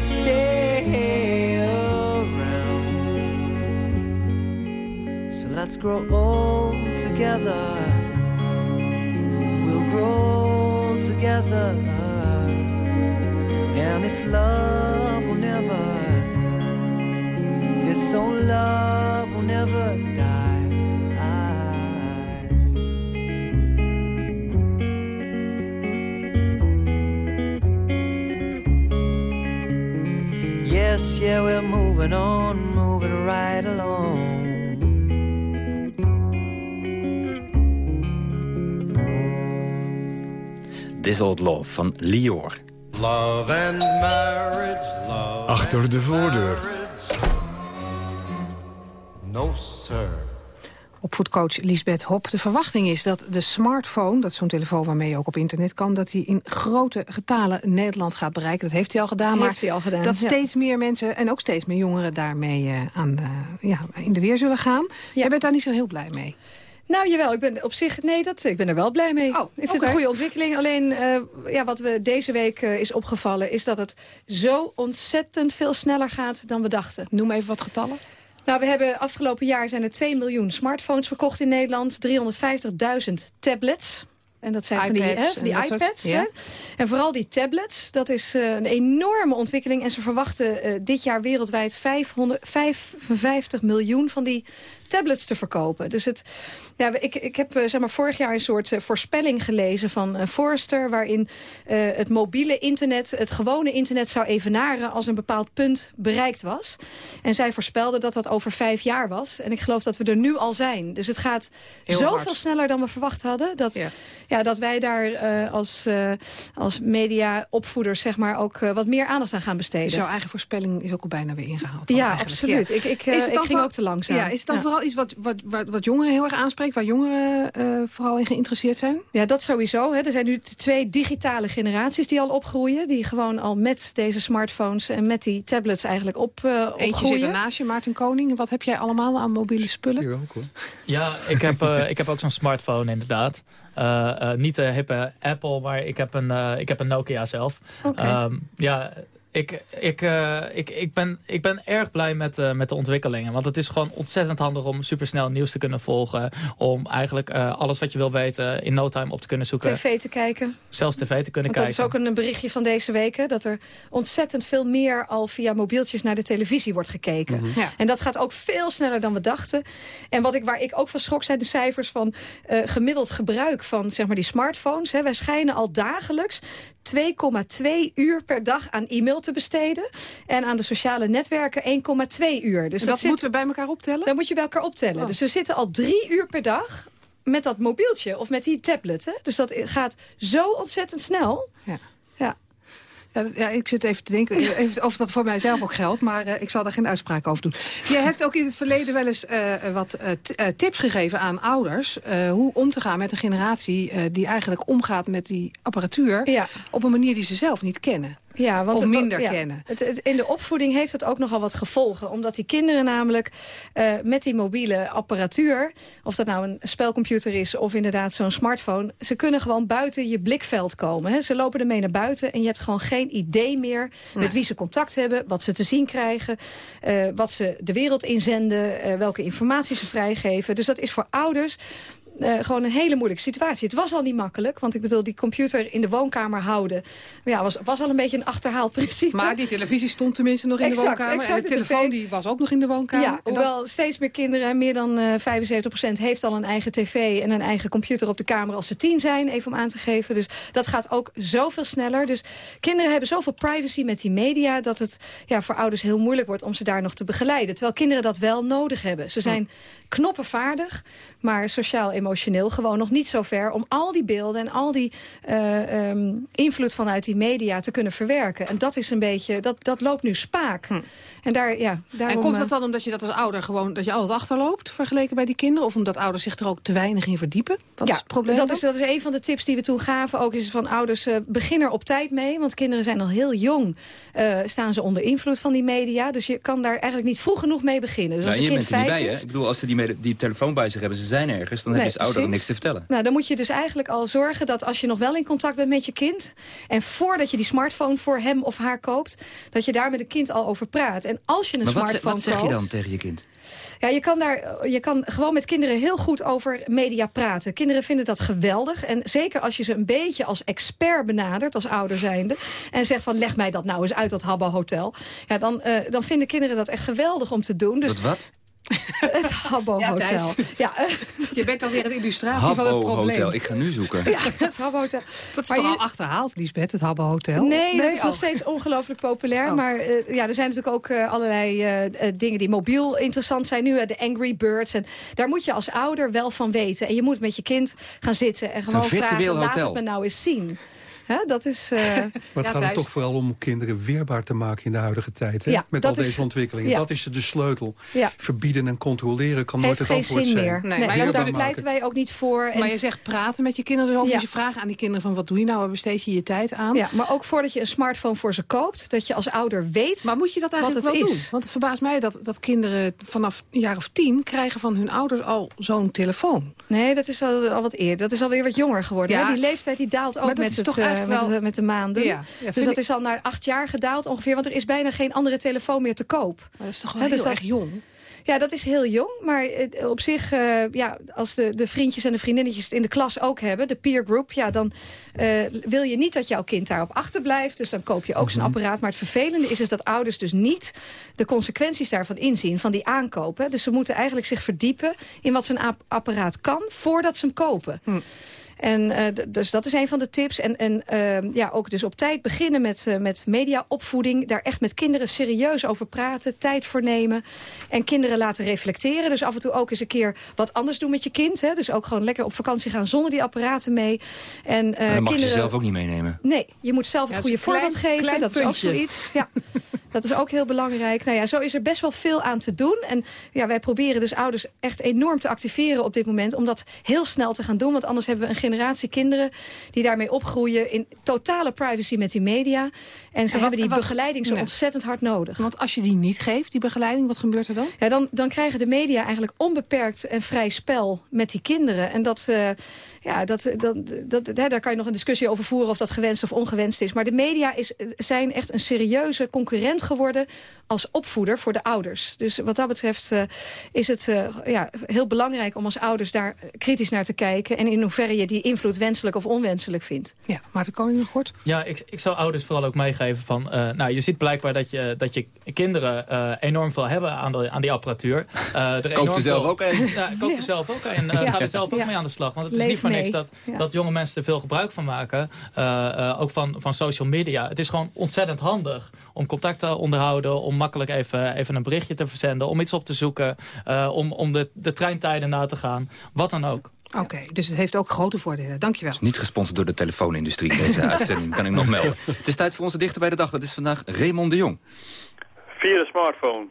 Speaker 22: stay around. So let's grow old together. We'll grow together. And this love will never, this old love will never yeah, we're moving on, moving right along.
Speaker 11: This Old Love van Lior.
Speaker 9: Love and marriage, love Achter de voordeur.
Speaker 10: No, sir. Opvoedcoach Lisbeth Hop. De verwachting is dat de smartphone, dat is zo'n telefoon waarmee je ook op internet kan... dat die in grote getalen Nederland gaat bereiken. Dat heeft hij al gedaan.
Speaker 17: Heeft
Speaker 10: maar
Speaker 17: hij al gedaan,
Speaker 10: Dat
Speaker 17: ja.
Speaker 10: steeds meer mensen en ook steeds meer jongeren daarmee eh, aan de, ja, in de weer zullen gaan. Jij bent daar niet zo heel blij mee.
Speaker 17: Nou, jawel, ik ben op zich, nee, dat, ik ben er wel blij mee.
Speaker 10: Oh,
Speaker 17: ik vind het een goede ontwikkeling. Alleen, eh, ja, wat we deze week eh, is opgevallen... is dat het zo ontzettend veel sneller gaat dan we dachten.
Speaker 10: Noem even wat getallen.
Speaker 17: Nou, we hebben afgelopen jaar zijn er 2 miljoen smartphones verkocht in Nederland. 350.000 tablets. En dat zijn van die,
Speaker 10: iPads
Speaker 17: hè,
Speaker 10: en
Speaker 17: die
Speaker 10: soort-
Speaker 17: iPads.
Speaker 10: ja.
Speaker 17: hè. En vooral die tablets, dat is eh, een enorme ontwikkeling. En ze verwachten eh, dit jaar wereldwijd 500, 55 miljoen van die tablets te verkopen. Dus het, ja, ik, ik heb eh, zeg maar, vorig jaar een soort eh, voorspelling gelezen van eh, Forrester... waarin eh, het mobiele internet, het gewone internet zou evenaren... als een bepaald punt bereikt was. En zij voorspelden dat dat over vijf jaar was. En ik geloof dat we er nu al zijn. Dus het gaat
Speaker 10: Heel
Speaker 17: zoveel
Speaker 10: hard.
Speaker 17: sneller dan we verwacht hadden. Dat, ja. dat wij daar eh, als, eh als mediaopvoeders zeg maar, ook wat meer aandacht aan gaan besteden.
Speaker 10: Dus jouw eigen voorspelling is ook al bijna weer ingehaald.
Speaker 17: Ja,
Speaker 10: eigenlijk.
Speaker 17: absoluut.
Speaker 10: Ja.
Speaker 17: Ik- ik, ik
Speaker 10: dan
Speaker 17: ging ook te langzaam.
Speaker 10: Ja, is het dan
Speaker 17: Ja.
Speaker 10: vooral iets wat, wat, wat, wat jongeren heel erg aanspreekt... waar jongeren eh, vooral in geïnteresseerd zijn?
Speaker 17: Ja, dat sowieso. Hè. Er zijn nu twee digitale generaties die al opgroeien. Die gewoon al met deze smartphones en met die tablets eigenlijk op, eh
Speaker 10: Eentje
Speaker 17: opgroeien.
Speaker 10: zit ernaast je, Maarten Koning. Wat heb jij allemaal aan mobiele spullen?
Speaker 12: ook hoor.
Speaker 15: Ja, ik heb, eh, ik heb ook zo'n smartphone inderdaad. Eh, eh, niet de hippe Apple, maar ik heb een, eh, ik heb een Nokia zelf.
Speaker 17: Oké.
Speaker 15: Ehm, ja, ik, ik, eh, ik, ik, ben, ik ben erg blij met, eh, met de ontwikkelingen. Want het is gewoon ontzettend handig om supersnel nieuws te kunnen volgen. Om eigenlijk eh, alles wat je wil weten in no time op te kunnen zoeken.
Speaker 17: TV te kijken.
Speaker 15: Zelfs tv te kunnen
Speaker 17: Want dat
Speaker 15: kijken.
Speaker 17: is ook een berichtje van deze week. hè, dat er ontzettend veel meer al via mobieltjes naar de televisie wordt gekeken.
Speaker 10: Mhm. Ja.
Speaker 17: En dat gaat ook veel sneller dan we dachten. En wat ik, waar ik ook van schrok zijn de cijfers van eh, gemiddeld gebruik van zeg maar, die smartphones. Hè. Wij schijnen al dagelijks 2,2 uur per dag aan e-mail te besteden. En aan de sociale netwerken 1,2 uur. Dus
Speaker 10: En dat
Speaker 17: zit-
Speaker 10: moeten we bij elkaar optellen?
Speaker 17: Dat moet je bij elkaar optellen.
Speaker 10: Oh.
Speaker 17: Dus we zitten al drie uur per dag met dat mobieltje of met die tablet. Hè? Dus dat gaat zo ontzettend snel.
Speaker 10: Ja.
Speaker 17: Ja.
Speaker 10: Ja, ik zit even te denken even of dat voor mijzelf ook geldt. Maar eh, ik zal daar geen uitspraak over doen. Jij hebt ook in het verleden wel eens eh, wat eh, t- eh, tips gegeven aan ouders. hoe om te gaan met een generatie die eigenlijk omgaat met die apparatuur. Op een manier die ze zelf niet kennen.
Speaker 17: Ja, want
Speaker 10: of
Speaker 17: het-
Speaker 10: minder
Speaker 17: ja,
Speaker 10: kennen.
Speaker 17: Het, het- in de opvoeding heeft het ook nogal wat gevolgen. Omdat die kinderen namelijk eh, met die mobiele apparatuur... of dat nou een spelcomputer is of inderdaad zo'n smartphone... ze kunnen gewoon buiten je blikveld komen. Hè. Ze lopen ermee naar buiten en je hebt gewoon geen idee meer...
Speaker 10: Nee.
Speaker 17: met wie ze contact hebben, wat ze te zien krijgen... eh, wat ze de wereld inzenden, eh, welke informatie ze vrijgeven. Dus dat is voor ouders... eh, gewoon een hele moeilijke situatie. Het was al niet makkelijk, want ik bedoel, die computer in de woonkamer houden... Ja, was, was al een beetje een achterhaald principe.
Speaker 10: Maar die televisie stond tenminste nog in
Speaker 17: Exact,
Speaker 10: de woonkamer.
Speaker 17: exact,
Speaker 10: en de
Speaker 17: de
Speaker 10: telefoon
Speaker 17: tv.
Speaker 10: die was ook nog in de woonkamer.
Speaker 17: Ja,
Speaker 10: dat-
Speaker 17: hoewel steeds meer kinderen, meer dan eh 75% heeft al een eigen tv en een eigen computer op de kamer als ze tien zijn, even om aan te geven. Dus dat gaat ook zoveel sneller. Dus kinderen hebben zoveel privacy met die media dat het ja, voor ouders heel moeilijk wordt om ze daar nog te begeleiden. Terwijl kinderen dat wel nodig hebben. Ze zijn knoppenvaardig, maar sociaal-emotioneel gewoon nog niet zo ver om al die beelden en al die eh, ehm, invloed vanuit die media te kunnen verwerken. En dat is een beetje, dat, dat loopt nu spaak. En daar, ja, daarom,
Speaker 10: en komt
Speaker 17: eh,
Speaker 10: dat dan omdat je dat als ouder gewoon dat je altijd achterloopt vergeleken bij die kinderen? Of omdat ouders zich er ook te weinig in verdiepen? Wat
Speaker 17: ja,
Speaker 10: is het probleem?
Speaker 17: Dat
Speaker 10: dan?
Speaker 17: is, dat is een van de tips die we toen gaven. Ook is van ouders, eh begin er op tijd mee. Want kinderen zijn al heel jong, eh, staan ze onder invloed van die media. Dus je kan daar eigenlijk niet vroeg genoeg mee beginnen. Dus
Speaker 11: Nou,
Speaker 17: als een
Speaker 11: je
Speaker 17: kind
Speaker 11: bent er niet
Speaker 17: vijf
Speaker 11: bij, hè?
Speaker 17: is...
Speaker 11: Ik bedoel, als ze die, die telefoon bij zich hebben, ze zijn ergens... dan
Speaker 17: Nee,
Speaker 11: heb je als ouder
Speaker 17: precies.
Speaker 11: niks te vertellen.
Speaker 17: Nou, dan moet je dus eigenlijk al zorgen dat als je nog wel in contact bent met je kind... en voordat je die smartphone voor hem of haar koopt... dat je daar met het kind al over praat. En als je een
Speaker 11: Maar ze-
Speaker 17: smartphone
Speaker 11: wat zeg je
Speaker 17: koopt...
Speaker 11: dan tegen je kind?
Speaker 17: Ja, je kan, daar, je kan gewoon met kinderen heel goed over media praten. Kinderen vinden dat geweldig. En zeker als je ze een beetje als expert benadert, als ouder zijnde... en zegt van leg mij dat nou eens uit, dat Habbo Hotel. Ja, dan, eh, dan vinden kinderen dat echt geweldig om te doen. Dus
Speaker 11: Dat wat?
Speaker 17: het Habbo
Speaker 10: Ja,
Speaker 17: Hotel. Ja, eh,
Speaker 10: Je bent alweer een illustratie van het
Speaker 11: Habbo
Speaker 10: probleem.
Speaker 11: Hotel, ik ga nu zoeken.
Speaker 17: ja, het Habbo Hotel.
Speaker 10: Dat is
Speaker 17: Maar
Speaker 10: toch
Speaker 17: je-
Speaker 10: al achterhaald, Lisbeth, het Habbo Hotel?
Speaker 17: Nee, dat is
Speaker 10: oh.
Speaker 17: nog steeds ongelooflijk populair.
Speaker 10: Oh.
Speaker 17: Maar eh, ja, er zijn natuurlijk ook eh, allerlei dingen die mobiel interessant zijn. Nu de Angry Birds. En daar moet je als ouder wel van weten. En je moet met je kind gaan zitten en gewoon vragen, laat
Speaker 11: hotel.
Speaker 17: het me nou eens zien. Hè, dat is... Uh,
Speaker 16: maar het gaat er toch vooral om kinderen weerbaar te maken in de huidige tijd. Hè? Met al deze ontwikkelingen. Dat is de sleutel. Verbieden en controleren kan nooit het antwoord zijn.
Speaker 17: Meer. Nee, maar daar pleiten wij ook niet voor.
Speaker 10: En... Maar je zegt praten met je kinderen dus over. Je vragen aan die kinderen van wat doe je nou? Waar besteed je je tijd aan?
Speaker 17: Ja, maar ook voordat je een smartphone voor ze koopt. Dat je als ouder weet
Speaker 10: Maar moet je dat eigenlijk
Speaker 17: wat
Speaker 10: het wel is? Doen? Want het verbaast mij dat, dat kinderen vanaf een jaar of tien... krijgen van hun ouders al zo'n telefoon.
Speaker 17: Nee, dat is al, al wat eerder. Dat is alweer wat jonger geworden. Ja. Die leeftijd die daalt ook met, het, uh, met, wel... met, de maanden. Ja. dus dat is al naar acht jaar gedaald ongeveer. Want er is bijna geen andere telefoon meer te koop. Maar
Speaker 10: dat is toch wel heel dus erg jong?
Speaker 17: Ja, dat is heel jong. Maar op zich, uh, ja, als de, de vriendjes en de vriendinnetjes het in de klas ook hebben... de peer group, ja, dan uh, wil je niet dat jouw kind daarop achterblijft. Dus dan koop je ook zijn mhm. apparaat. Maar het vervelende is, is dat ouders dus niet de consequenties daarvan inzien... van die aankopen. Dus ze moeten eigenlijk zich verdiepen in wat zijn apparaat kan... voordat ze hem kopen. Hm. En uh, dus dat is een van de tips. En, en uh, ja, ook dus op tijd beginnen met, uh, met mediaopvoeding. Daar echt met kinderen serieus over praten. Tijd voor nemen. En kinderen laten reflecteren. Dus af en toe ook eens een keer wat anders doen met je kind. Hè? Dus ook gewoon lekker op vakantie gaan zonder die apparaten mee.
Speaker 11: En, uh, dan mag kinderen... je zelf ook niet meenemen.
Speaker 17: Nee, je moet zelf het goede voorbeeld geven. dat is ook zoiets. Ja. Dat is ook heel belangrijk. Nou ja, zo is er best wel veel aan te doen. En ja, wij proberen dus ouders echt enorm te activeren op dit moment... om dat heel snel te gaan doen. Want anders hebben we een generatie kinderen... die daarmee opgroeien in totale privacy met die media. En ze hebben die begeleiding zo ontzettend hard nodig.
Speaker 10: Want als je die niet geeft, die begeleiding, wat gebeurt er dan?
Speaker 17: Ja, dan, dan krijgen de media eigenlijk onbeperkt en vrij spel met die kinderen. En dat, uh, ja, dat, dat, dat, daar kan je nog een discussie over voeren... of dat gewenst of ongewenst is. Maar de media is, zijn echt een serieuze concurrent geworden... als opvoeder voor de ouders. Dus wat dat betreft uh, is het uh, ja, heel belangrijk om als ouders daar kritisch naar te kijken... en in hoeverre je die invloed wenselijk of onwenselijk vindt.
Speaker 10: Ja, Maarten Koning nog kort?
Speaker 15: Ja, ik, ik zou ouders vooral ook van... Uh, nou, je ziet blijkbaar dat je, dat je kinderen enorm veel hebben aan, de, aan die apparatuur.
Speaker 11: er Koopt er zelf ook een?
Speaker 15: Ja, koopt er zelf ook een. Uh, Gaat er zelf ook mee aan de slag. Want het is niet voor niks dat, dat jonge mensen er veel gebruik van maken. ook van, van social media. Het is gewoon ontzettend handig om contact te onderhouden... om makkelijk even, even een berichtje te verzenden... om iets op te zoeken, uh, om, om de, de treintijden na te gaan. Wat dan ook.
Speaker 10: Oké, dus het heeft ook grote voordelen. Dankjewel.
Speaker 11: Het is niet gesponsord door de telefoonindustrie, deze uitzending, kan ik nog melden. Het is tijd voor onze dichter bij de dag. Dat is vandaag Raymond de Jong.
Speaker 23: Via de smartphone.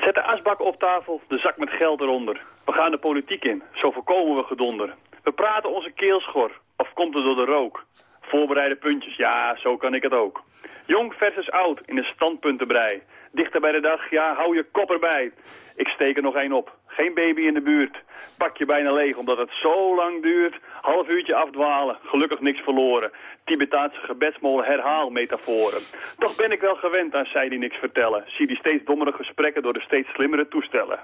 Speaker 23: Zet de asbak op tafel, de zak met geld eronder. We gaan de politiek in, zo voorkomen we gedonder. We praten onze keelschor, of komt het door de rook? Voorbereide puntjes, ja, zo kan ik het ook. Jong versus oud in een standpuntenbrei. Dichter bij de dag, ja, hou je kop erbij. Ik steek er nog één op. Geen baby in de buurt. Pak je bijna leeg omdat het zo lang duurt. Half uurtje afdwalen, gelukkig niks verloren. Tibetaanse gebedsmolen herhaalmetaforen. Toch ben ik wel gewend aan zij die niks vertellen. Zie die steeds dommere gesprekken door de steeds slimmere toestellen.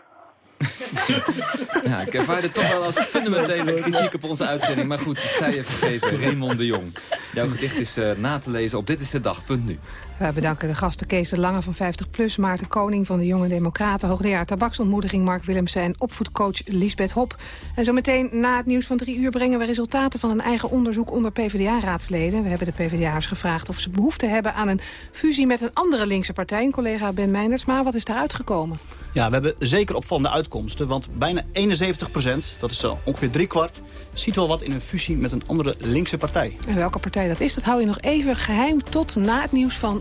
Speaker 11: ja, ik ervaar het toch wel als fundamentele kritiek op onze uitzending. Maar goed, ik zei je vergeven, Raymond de Jong. Jouw gedicht is uh, na te lezen op Dit is de Dag.nu.
Speaker 10: We bedanken de gasten Kees de Lange van 50PLUS... Maarten Koning van de Jonge Democraten... hoogleraar tabaksontmoediging Mark Willemsen... en opvoedcoach Lisbeth Hop. En zometeen na het nieuws van drie uur... brengen we resultaten van een eigen onderzoek onder PvdA-raadsleden. We hebben de PvdA'ers gevraagd of ze behoefte hebben... aan een fusie met een andere linkse partij. Een collega Ben Maar wat is daar uitgekomen?
Speaker 24: Ja, we hebben zeker opvallende uitkomsten. Want bijna 71 procent, dat is zo ongeveer driekwart... ziet wel wat in een fusie met een andere linkse partij.
Speaker 10: En welke partij dat is, dat hou je nog even geheim... tot na het nieuws van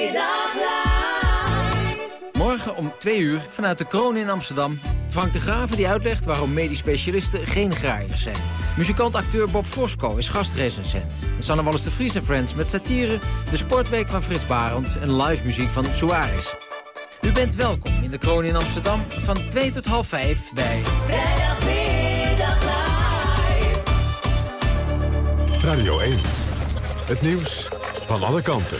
Speaker 25: Morgen om 2 uur vanuit de Kroon in Amsterdam... Frank de Graven die uitlegt waarom medisch specialisten geen graaiers zijn. Muzikant-acteur Bob Fosco is gastrecensent. Sanne Wallis de Vries en Friends met satire... de sportweek van Frits Barend en live muziek van Suarez. U bent welkom in de Kroon in Amsterdam van 2 tot half 5 bij... Vrijdagmiddag
Speaker 9: live. Radio 1. Het nieuws van alle kanten.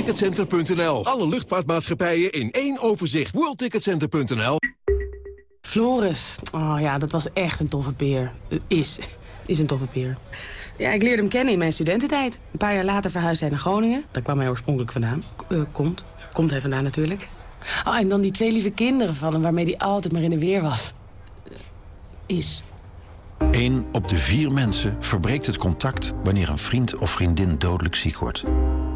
Speaker 26: WorldTicketCenter.nl. Alle luchtvaartmaatschappijen in één overzicht. WorldTicketCenter.nl.
Speaker 27: Floris, oh ja, dat was echt een toffe peer. Eh, is, is een toffe peer. Ja, ik leerde hem kennen in mijn studententijd. Een paar jaar later verhuisde hij naar Groningen. Daar kwam hij oorspronkelijk vandaan. Uh, komt. Komt hij vandaan natuurlijk. Oh, en dan die twee lieve kinderen van hem waarmee hij altijd maar in de weer was. Uh, is.
Speaker 28: Eén op de vier mensen verbreekt het contact wanneer een vriend of vriendin dodelijk ziek wordt.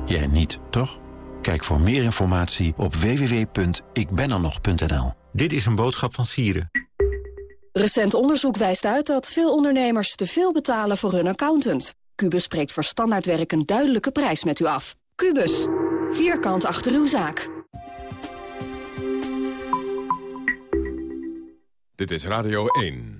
Speaker 28: Jij niet, toch? Kijk voor meer informatie op www.ikbenernog.nl.
Speaker 29: Dit is een boodschap van Sieren.
Speaker 30: Recent onderzoek wijst uit dat veel ondernemers te veel betalen voor hun accountant. Cubus spreekt voor standaardwerk een duidelijke prijs met u af. Cubus, vierkant achter uw zaak.
Speaker 9: Dit is Radio 1.